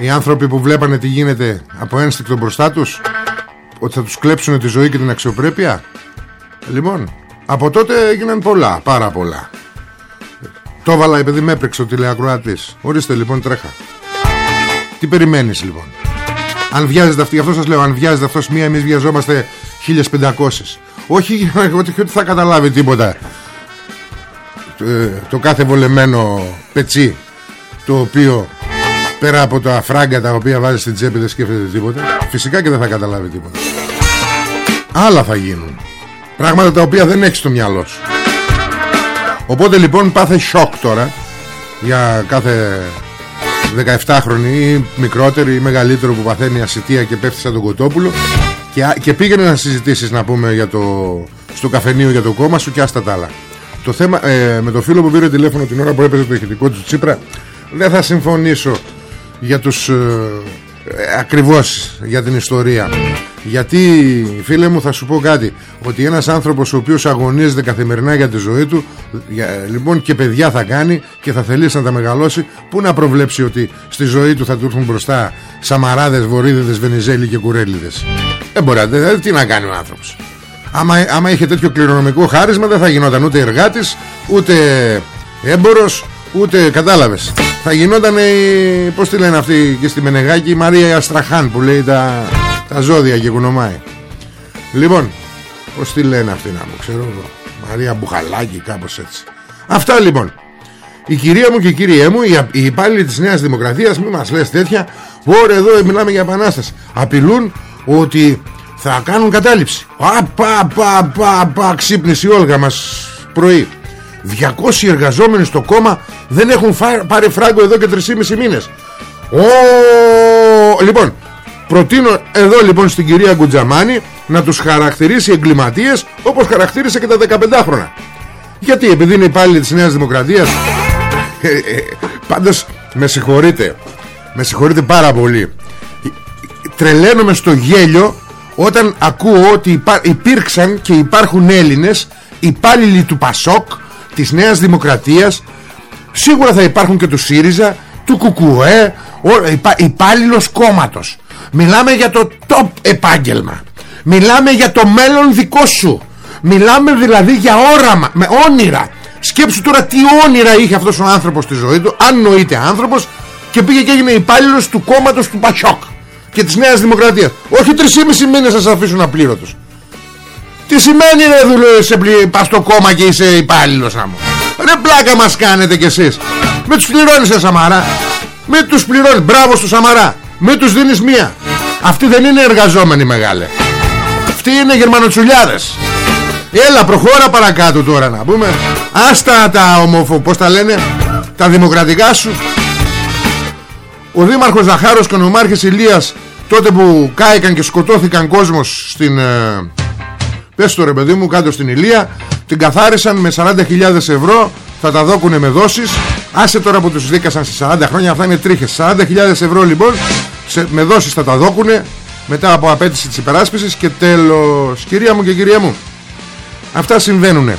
Οι άνθρωποι που βλέπανε τι γίνεται από ένστικτο μπροστά τους; Ότι θα τους κλέψουν τη ζωή και την αξιοπρέπεια; Λοιπόν από τότε έγιναν πολλά, πάρα πολλά Το έβαλα επειδή με έπρεξε ο τηλεακροατής Ορίστε λοιπόν τρέχα. Τι περιμένεις λοιπόν; Αν βιάζεται αυτή, γι' αυτό σας λέω, αν βιάζεται αυτός μία, εμείς βιαζόμαστε 1500. Όχι ότι, ότι θα καταλάβει τίποτα. Το, το κάθε βολεμένο πετσί το οποίο πέρα από τα φράγκα τα οποία βάζει στην τσέπη δεν σκέφτεται τίποτα. Φυσικά και δεν θα καταλάβει τίποτα. Άλλα θα γίνουν. Πράγματα τα οποία δεν έχεις στο μυαλό σου οπότε λοιπόν πάθες σοκ τώρα για κάθε 17χρονη ή μικρότερη ή μεγαλύτερο που παθαίνει ασυτεία και πέφτει σαν τον Κοτόπουλο και, και πήγαινε να συζητήσεις να πούμε για το, στο καφενείο για το κόμμα σου και άστα τα άλλα. Το θέμα ε, με το φίλο που πήρε τηλέφωνο την ώρα που έπαιζε το ηχητικό του Τσίπρα δεν θα συμφωνήσω για τους ε, ακριβώς για την ιστορία γιατί φίλε μου θα σου πω κάτι. Ότι ένας άνθρωπος ο οποίος αγωνίζεται καθημερινά για τη ζωή του για, λοιπόν και παιδιά θα κάνει και θα θελήσει να τα μεγαλώσει που να προβλέψει ότι στη ζωή του θα του έρθουν μπροστά Σαμαράδες, Βορύδιδες, Βενιζέλη και Κουρέλιδες; Δεν μπορεί δηλαδή τι να κάνει ο άνθρωπος. Άμα, άμα είχε τέτοιο κληρονομικό χάρισμα δεν θα γινόταν ούτε εργάτης ούτε έμπορος ούτε κατάλαβες. Θα γινόταν η, πως τη λένε αυτή και στη Μενεγάκη η Μαρία Αστραχάν που λέει τα, τα ζώδια και κουνομάει λοιπόν πως τη λένε αυτή να μου ξέρω Μαρία Μπουχαλάκη κάπως έτσι. Αυτά λοιπόν. Η κυρία μου και η κύριέ μου οι υπάλληλοι της Νέας Δημοκρατίας μην μας λες τέτοια ωραία εδώ μιλάμε για επανάσταση απειλούν ότι θα κάνουν κατάληψη. Πα πα πα πα ξύπνησε η Όλγα μας πρωί. 200 εργαζόμενοι στο κόμμα δεν έχουν πάρει φράγκο εδώ και 3,5 μήνες. Ο... Λοιπόν Προτείνω εδώ λοιπόν στην κυρία Γκουτζαμάνη να τους χαρακτηρίσει εγκληματίες όπως χαρακτήρισε και τα 15 χρόνια. Γιατί επειδή είναι υπάλληλοι της Νέας Δημοκρατίας ε, ε, Πάντως με συγχωρείτε Με συγχωρείτε πάρα πολύ. Τρελαίνομαι στο γέλιο Όταν ακούω ότι υπήρξαν και υπάρχουν Έλληνες Υπάλληλοι του Πασόκ Της Νέας Δημοκρατίας. Σίγουρα θα υπάρχουν και του ΣΥΡΙΖΑ Του ΚΚΟΕ Υπάλληλος κόμματος Μιλάμε για το top επάγγελμα. Μιλάμε για το μέλλον δικό σου. Μιλάμε δηλαδή για όραμα Με όνειρα. Σκέψου τώρα τι όνειρα είχε αυτός ο άνθρωπος στη ζωή του Αν νοείται άνθρωπος Και πήγε και έγινε υπάλληλος του κόμματος του Πασόκ Και της Νέας Δημοκρατίας. Όχι 3,5 μήνες θα σας αφήσουν απλήρωτος. Τι σημαίνει ρε δουλεύει Πας στο κόμμα και είσαι υπάλληλος μου Ρε πλάκα μας κάνετε κι εσείς. Με τους πληρώνεις σε Σαμαρά. Με τους πληρώνεις. Μπράβο στο Σαμαρά Με τους δίνεις μία. Αυτοί δεν είναι εργαζόμενοι μεγάλε. Αυτοί είναι γερμανοτσουλιάδες. Έλα προχώρα παρακάτω τώρα να πούμε. Άστα τα ομοφο Πώς τα λένε Τα δημοκρατικά σου. Ο Δήμαρχος Ζαχάρος και ο Νομάρχης Ηλίας Τότε που κάηκαν και σκοτώθηκαν κόσμος Στην ε, Πες το ρε παιδί μου κάτω στην Ηλία Την καθάρισαν με 40.000 ευρώ Θα τα δώκουνε με δόσεις Άσε τώρα που τους δίκασαν σε 40 χρόνια Αυτά είναι τρίχες. 40.000 ευρώ λοιπόν σε, Με δόσεις θα τα δώκουνε Μετά από απέτηση της υπεράσπισης Και τέλος. Κυρία μου και κυρία μου Αυτά συμβαίνουν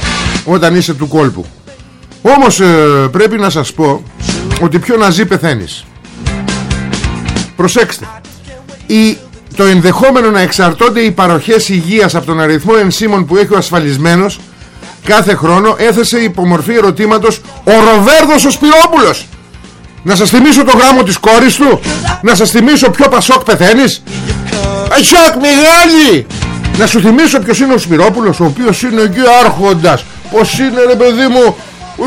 όταν είσαι του κόλπου. Όμως ε, πρέπει να σας πω Ότι πιο να ζει πεθαίνεις. Προσέξτε η, Το ενδεχόμενο να εξαρτώνται οι παροχές υγείας Από τον αριθμό ενσύμων που έχει ο ασφαλισμένος Κάθε χρόνο έθεσε υπομορφή ερωτήματος Ο Ροβέρδος ο Σπυρόπουλος. Να σας θυμίσω το γράμμο της κόρης του Να σας θυμίσω ποιο πασόκ πεθαίνεις. Πασόκ μεγάλη να σου θυμίσω ποιος είναι ο Σπυρόπουλος Ο οποίος είναι εκεί άρχοντας. Πως είναι ρε παιδί μου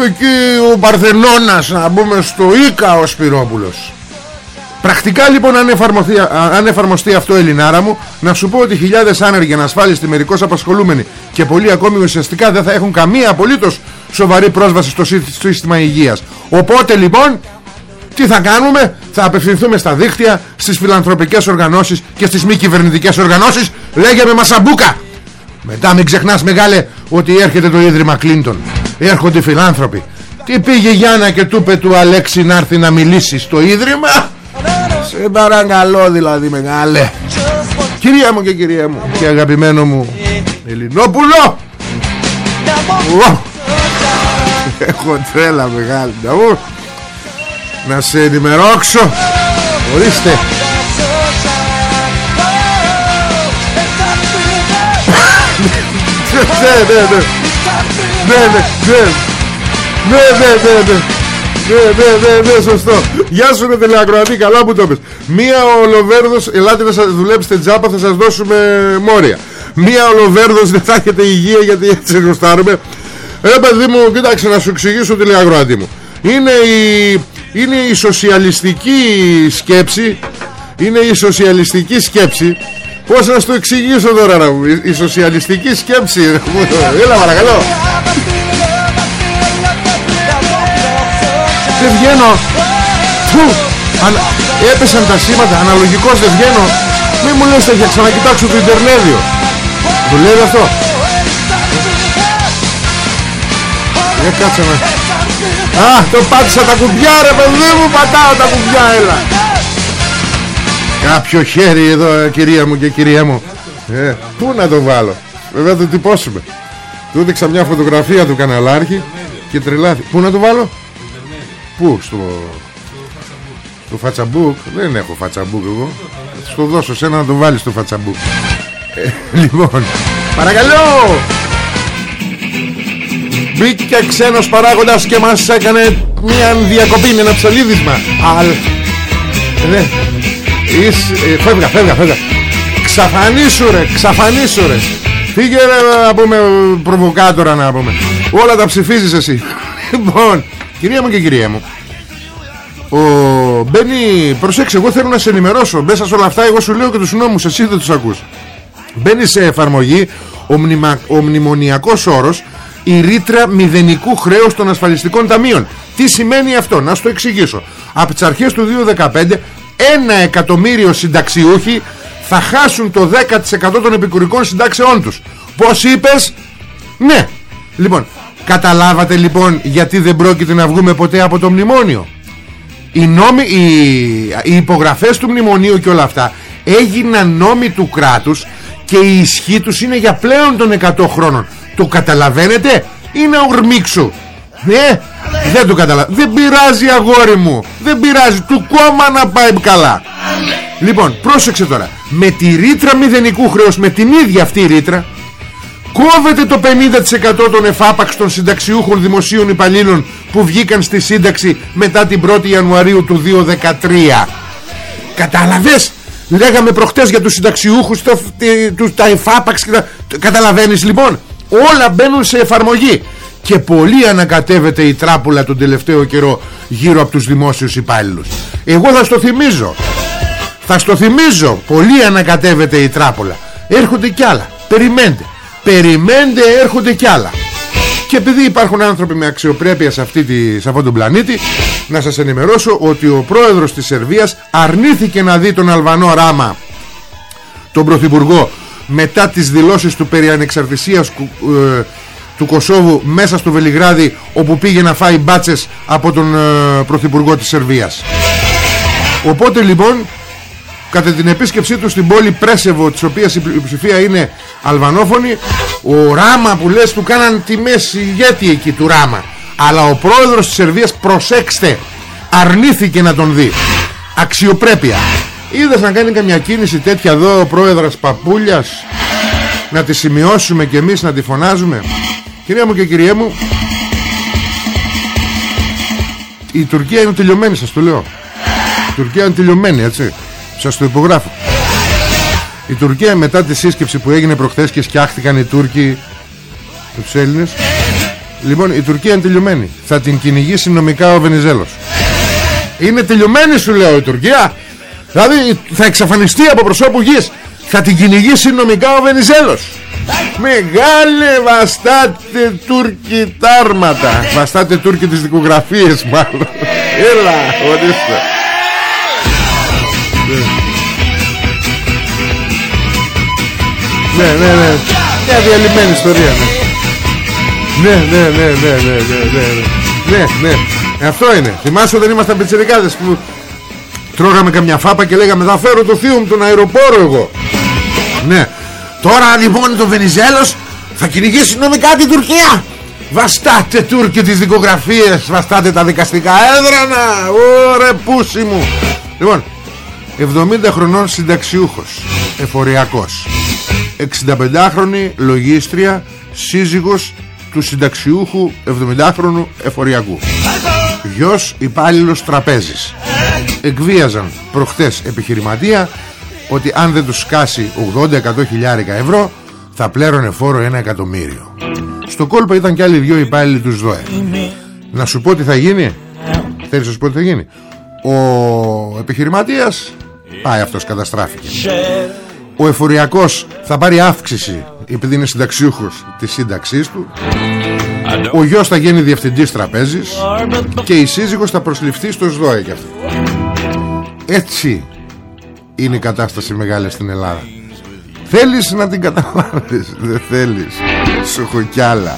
Εκεί ο Παρθενώνας Να μπούμε στο Ίκα ο Σπυρόπουλος Πρακτικά λοιπόν αν εφαρμοστεί, αν εφαρμοστεί αυτό Ελληνάρα μου Να σου πω ότι χιλιάδες άνεργοι ανασφάλιστοι Μερικώς απασχολούμενοι Και πολλοί ακόμη ουσιαστικά δεν θα έχουν καμία απολύτως Σοβαρή πρόσβαση στο σύστημα υγείας Οπότε λοιπόν Τι θα κάνουμε; Θα απευθυνθούμε στα δίκτυα, στις φιλανθρωπικές οργανώσεις και στις μη κυβερνητικές οργανώσεις. Λέγε με Μασαμπούκα. Μετά μην ξεχνάς μεγάλε ότι έρχεται το Ίδρυμα Κλίντον. Έρχονται οι φιλάνθρωποι. Τι πήγε η Γιάννα και του είπε του Αλέξη να έρθει να μιλήσει στο Ίδρυμα; Σε παρακαλώ δηλαδή μεγάλε. Κυρία μου και κυρία μου και αγαπημένο μου Ελληνόπουλο. Ω, Έχω τρέλα μεγάλη να μου. Να σε ενημερώσω Ορίστε Ναι ναι ναι Ναι ναι ναι Ναι ναι ναι ναι ναι, ναι, ναι, ναι, σωστό. Γεια σου, ρε τηλεακροατή, καλά που το πες. Μία ο Λοβέρδος, ελάτε να σας δουλέψετε τζάπα, θα σας δώσουμε μόρια. Μία ο Λοβέρδος δεν θα έχετε υγεία γιατί έτσι γνωστάρουμε. Ρε παιδί μου, κοίταξε να σου εξηγήσω τηλεακροατή μου. Είναι η, είναι η σοσιαλιστική σκέψη, είναι η σοσιαλιστική σκέψη. Πώς να σου το εξηγήσω τώρα, ρε μου, η, η σοσιαλιστική σκέψη. Έλα, παρακαλώ. Δεν βγαίνω. Φου, ανα... Έπεσαν τα σήματα Αναλογικός δεν βγαίνω. Μην μου λες τέτοια ξανακοιτάξω το Ιντερνέδιο. Δουλεύει αυτό. Ε κάτσε με Α το πάτησα τα κουμπιά ρε παιδί μου Πατάω τα κουμπιά έλα. Κάποιο χέρι εδώ ε, κυρία μου και κυρία μου. Ε, Πού να το βάλω; Βέβαια το τυπώσουμε. Του έδειξα μια φωτογραφία του καναλάρχη Και τρελάθη. Πού να το βάλω; Πού στο Στο φατσαμπούκ. Δεν έχω φατσαμπούκ εγώ. Θα σου το δώσω σένα να το βάλεις στο φατσαμπούκ. Ε, Λοιπόν Παρακαλώ! Μπήκε ξένος παράγοντας και μας έκανε μια διακοπή με ένα ψαλίδισμα Αλ. Ναι. Είσαι, ε, Φεύγα φεύγα φεύγα. Εξαφανίσου ρε Εξαφανίσου ρε Φύγε ρε να πούμε προβοκάτορα να πούμε. Όλα τα ψηφίζεις εσύ. Λοιπόν Κυρία μου και κυρία μου ο Μπαίνει Προσέξε εγώ θέλω να σε ενημερώσω. Μέσα σε όλα αυτά εγώ σου λέω και τους νόμους Εσύ δεν τους ακούς. Μπαίνει σε εφαρμογή ο, μνημα, ο μνημονιακός όρος Η ρήτρα μηδενικού χρέους των ασφαλιστικών ταμείων. Τι σημαίνει αυτό Να σου το εξηγήσω. Από τις αρχές του 2015 Ένα εκατομμύριο συνταξιούχοι Θα χάσουν το 10% των επικουρικών συντάξεών τους. Πώς είπες; Ναι. Λοιπόν Καταλάβατε λοιπόν γιατί δεν πρόκειται να βγούμε ποτέ από το μνημόνιο; Οι, νόμοι, οι, οι υπογραφές του μνημονίου και όλα αυτά έγιναν νόμοι του κράτους και η ισχύ τους είναι για πλέον των 100 χρόνων. Το καταλαβαίνετε; Είναι ορμήξου ε, δεν το καταλαβαίνω δεν πειράζει αγόρι μου. Δεν πειράζει. Του κόμμα να πάει καλά. Λοιπόν πρόσεξε τώρα. Με τη ρήτρα μηδενικού χρέους με την ίδια αυτή ρήτρα Κόβεται το 50% των εφάπαξ των συνταξιούχων δημοσίων υπαλλήλων που βγήκαν στη σύνταξη μετά την 1η Ιανουαρίου του 2013. Κατάλαβες; Λέγαμε προχτές για τους συνταξιούχους το, τους, τα εφάπαξ και τα... Καταλαβαίνεις λοιπόν; Όλα μπαίνουν σε εφαρμογή. Και πολύ ανακατεύεται η τράπουλα τον τελευταίο καιρό Γύρω από τους δημόσιους υπάλληλους. Εγώ θα στο θυμίζω. Θα στο θυμίζω. Πολύ ανακατεύεται η τράπουλα. Έρχονται κι άλλα. Περιμένετε Περιμένετε έρχονται κι άλλα. Και επειδή υπάρχουν άνθρωποι με αξιοπρέπεια σε, αυτή τη, σε αυτόν τον πλανήτη Να σας ενημερώσω ότι ο πρόεδρος της Σερβίας Αρνήθηκε να δει τον Αλβανό Ράμα Τον Πρωθυπουργό Μετά τις δηλώσεις του περί ανεξαρτησίας ε, του Κωσόβου Μέσα στο Βελιγράδι Όπου πήγε να φάει μπάτσες από τον ε, Πρωθυπουργό της Σερβίας. Οπότε λοιπόν κατά την επίσκεψή του στην πόλη Πρέσεβο της οποίας η πλειοψηφία είναι αλβανόφωνη ο Ράμα που λες του κάναν τη μέση ηγέτη εκεί του Ράμα. Αλλά ο πρόεδρος της Σερβίας προσέξτε αρνήθηκε να τον δει. Αξιοπρέπεια. Είδες να κάνει καμιά κίνηση τέτοια εδώ ο πρόεδρος Παπούλιας; Να τη σημειώσουμε και εμείς να τη φωνάζουμε; Κυρία μου και κυρία μου η Τουρκία είναι τελειωμένη σας το λέω. Η Τουρκία είναι τελειωμένη έτσι σας το υπογράφω. Η Τουρκία μετά τη σύσκεψη που έγινε προχθές Και σκιάχτηκαν οι Τούρκοι Τους Έλληνες Λοιπόν η Τουρκία είναι τελειωμένη. Θα την κυνηγήσει νομικά ο Βενιζέλος. Είναι τελειωμένη σου λέω η Τουρκία. Δηλαδή θα εξαφανιστεί από προσώπου γης. Θα την κυνηγήσει νομικά ο Βενιζέλος. Μεγάλε βαστάτε Τούρκοι τάρματα. Βαστάτε Τούρκοι τις δικογραφίες μάλλον. Έλα ορίστε Ναι, ναι, ναι. Μια διαλυμένη ιστορία, ναι. Ναι, ναι, ναι, ναι, ναι, ναι, ναι, ναι, ναι, ναι. Ε, Αυτό είναι. Θυμάσαι όταν ήμασταν πιτσιρικάδες που τρώγαμε καμιά φάπα και λέγαμε θα φέρω το θείο μου τον αεροπόρο εγώ. Ναι. Τώρα λοιπόν το Βενιζέλος θα κυνηγήσει νομικά την Τουρκία. Βαστάτε Τούρκοι τις δικογραφίες, βαστάτε τα δικαστικά έδρανα. Ωρε πούσι μου. Λοιπόν, 70 χρονών συνταξιούχος, εφοριακός. 65χρονη λογίστρια, σύζυγος του συνταξιούχου 70χρονου εφοριακού. Γιος υπάλληλος τραπέζης. Εκβίαζαν προχτές επιχειρηματία ότι αν δεν τους σκάσει 80-100 χιλιάρικα ευρώ θα πλέρωνε φόρο ένα εκατομμύριο. Στο κόλπο ήταν κι άλλοι δυο υπάλληλοι τους ΔΟΕ. Να σου πω τι θα γίνει. Θέλεις να σου πω τι θα γίνει. Ο επιχειρηματίας πάει αυτός καταστράφηκε. Ο εφοριακός θα πάρει αύξηση επειδή είναι συνταξιούχος της σύνταξής του. Ο γιος θα γίνει διευθυντής τραπέζης και η σύζυγος θα προσληφθεί στο ΣΔΟΕ κι αυτή. Έτσι είναι η κατάσταση μεγάλη στην Ελλάδα. Θέλεις να την καταλάβεις Δεν θέλεις Σου έχω κι άλλα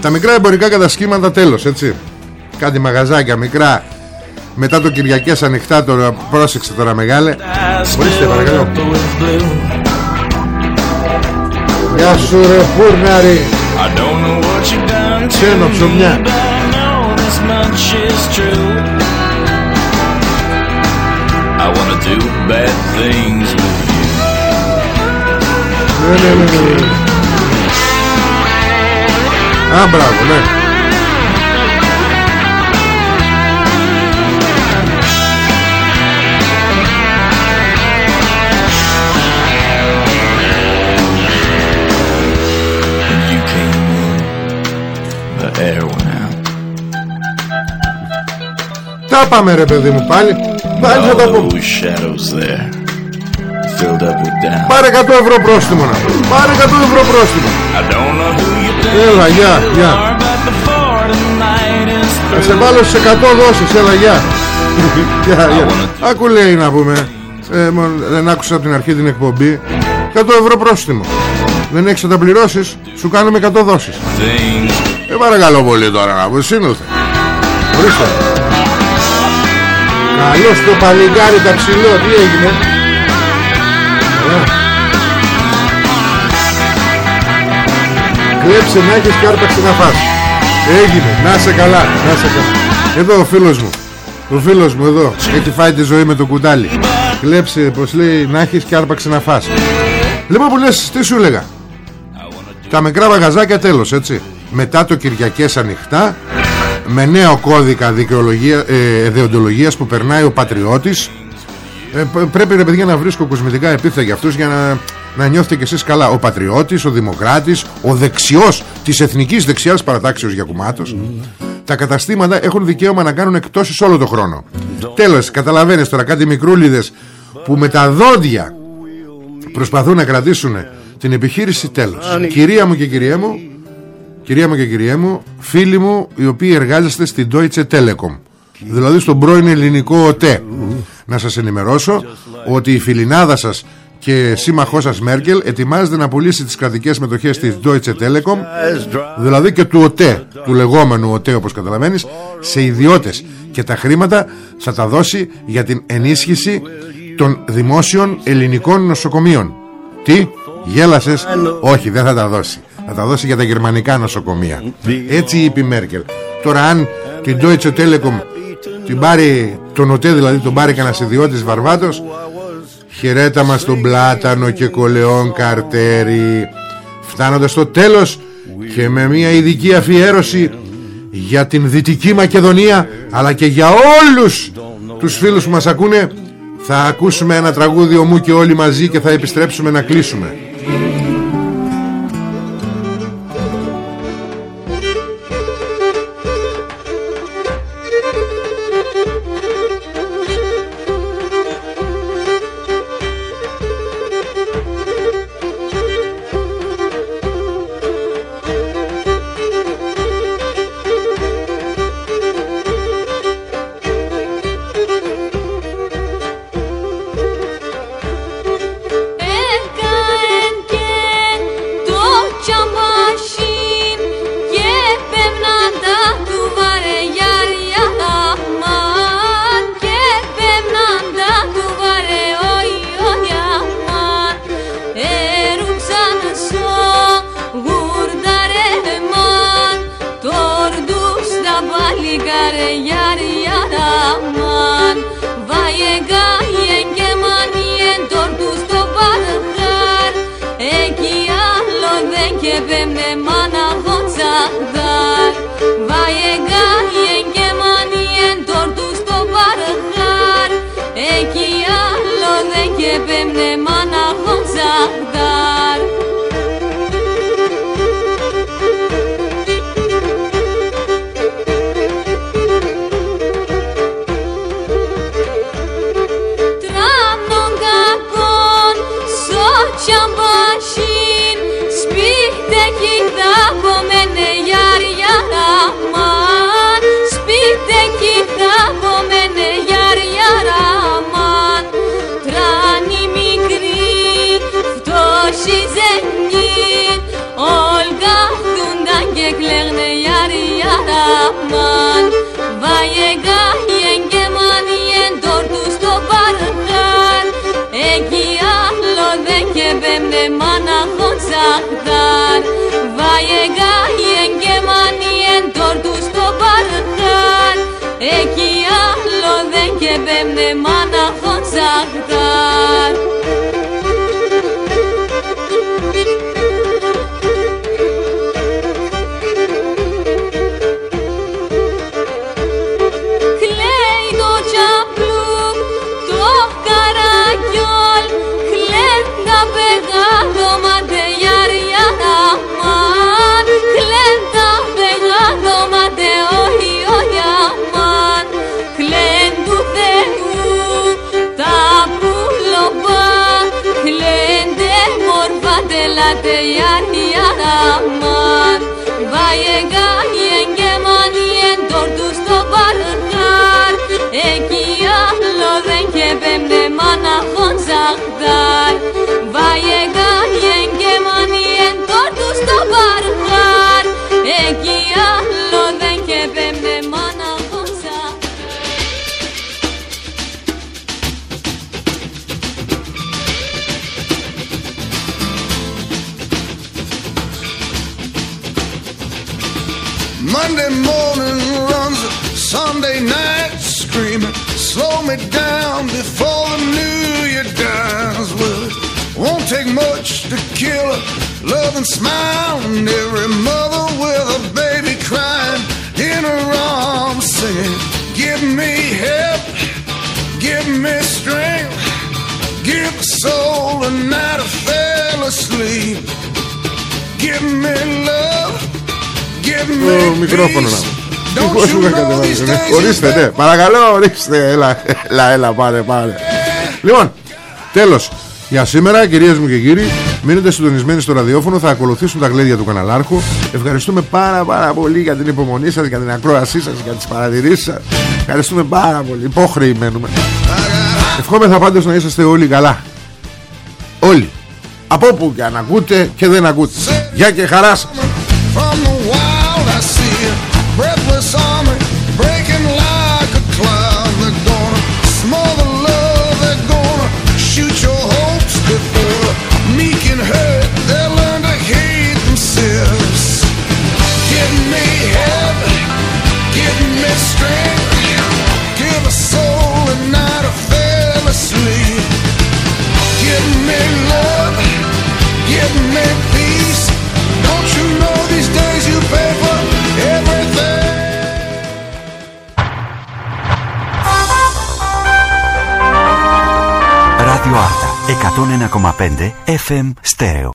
Τα μικρά εμπορικά κατασκήματα τέλος έτσι Κάτι μαγαζάκια μικρά Μετά το Κυριακές ανοιχτά τώρα Πρόσεξε τώρα μεγάλε. Ορίστε παρακαλώ. Γεια σου ρε φούρναρη. Ξένο ψωμιά. I wanna do bad things with you. Ναι ναι ναι ναι. Α μπράβο ναι Τα πάμε ρε παιδί μου πάλι. Πάλι θα τα All πω those shadows there, filled up with doubt. Πάρε 100 ευρώ πρόστιμο να Πάρε 100 ευρώ πρόστιμο. I don't know who you think Έλα γεια you γεια are, but before tonight is Θα σε through, βάλω σε 100 δόσεις. Έλα γεια. Γεια γεια. Άκου λέει να πούμε. Ε, μόνο, Δεν άκουσα από την αρχή την εκπομπή. 100 ευρώ πρόστιμο Δεν έχεις να τα πληρώσεις Σου κάνουμε 100 δόσεις. Things Ε παρακαλώ πολύ τώρα να πω Σύνωθε. Ορίστε. Καλώς το παλικάρι τα ψηλό Τι έγινε; Καλά. Κλέψε να έχεις και άρπαξε να φας. Έγινε. Να σε καλά Να σε καλά. Εδώ ο φίλος μου. Ο φίλος μου εδώ. Έχει φάει τη ζωή με το κουτάλι. Κλέψε πως λέει να έχεις και άρπαξε να φας. Λοιπόν που λες τι σου έλεγα; Τα μικρά μαγαζάκια τέλος έτσι. Μετά το Κυριακές ανοιχτά Με νέο κώδικα δικαιολογία, ε, δεοντολογίας που περνάει ο πατριώτης. Ε, π- Πρέπει ρε παιδιά να βρίσκω κοσμητικά επίθετα για αυτούς Για να, να νιώθετε κι εσείς καλά. Ο πατριώτης, ο δημοκράτης Ο δεξιός της εθνικής δεξιάς παρατάξεως για κουμάτος. Τα καταστήματα έχουν δικαίωμα να κάνουν εκτόσεις όλο το χρόνο. Τέλος καταλαβαίνεις τώρα κάτι μικρούλιδες Που με τα δόντια προσπαθούν να κρατήσουν την επιχείρηση τέλος. Κυρία μου και κυρία μου Κυρία μου και κυρία μου Φίλοι μου οι οποίοι εργάζεστε στην Deutsche Telekom. Δηλαδή στον πρώην ελληνικό ΟΤΕ. Να σας ενημερώσω Ότι η φιλινάδα σας και σύμμαχός σας Μέρκελ ετοιμάζεται να πουλήσει τις κρατικές μετοχές της Deutsche Telekom δηλαδή και του ΟΤΕ του λεγόμενου ΟΤΕ όπως καταλαβαίνεις σε ιδιώτες. Και τα χρήματα θα τα δώσει για την ενίσχυση των δημόσιων ελληνικών νοσοκομείων. Τι, γέλασες; Όχι δεν θα τα δώσει. Θα τα δώσει για τα γερμανικά νοσοκομεία. Έτσι είπε η Μέρκελ. Τώρα αν την Deutsche Telekom την πάρει τον ΟΤΕ δηλαδή τον πάρει κανένας ιδιώτης βαρβάτος χαιρέτα μας τον Πλάτανο και Κολεόν Καρτέρι. Φτάνοντας στο τέλος και με μια ειδική αφιέρωση για την Δυτική Μακεδονία αλλά και για όλους τους φίλους που μας ακούνε θα ακούσουμε ένα τραγούδι μου και όλοι μαζί και θα επιστρέψουμε να κλείσουμε Βαγεγά γεγεμάνιεν τόρτου στο παρχάρ Εκεί άλλο δεν και πέμπνε μάνα χωτσαχτάρ μορφάτε λατεγιάρια αμάν Βάιεγα γεγεμάνιεν τόρτου στο παρχάρ Εκεί άλλο δεν και πέμπτε μάνα Monday morning runs, Sunday night screaming. Slow me down before the new year dies. Well, it won't take much to kill a loving smile. And every mother with a baby crying in her arms singing, Give me help, give me strength, give a soul a night I fell asleep. Give me love, Το μικρόφωνο να peace. Τι Don't πώς you μου know έχετε these βάλει days Ορίστε you ναι. Παρακαλώ ορίστε. Έλα έλα έλα πάρε πάρε. Λοιπόν τέλος. Για σήμερα κυρίες μου και κύριοι Μείνετε συντονισμένοι στο ραδιόφωνο. Θα ακολουθήσουν τα γλέντια του καναλάρχου. Ευχαριστούμε πάρα πάρα πολύ για την υπομονή σας Για την ακρόασή σας Για τις παρατηρήσεις σας. Ευχαριστούμε πάρα πολύ. Υπόχρεοι μένουμε. Ευχόμεθα πάντως να είσαστε όλοι καλά. Όλοι. Από όπου και αν ακούτε και δεν ακούτε. Γεια και χαρά σας εκατόν ενα κομματέντε FM Στέο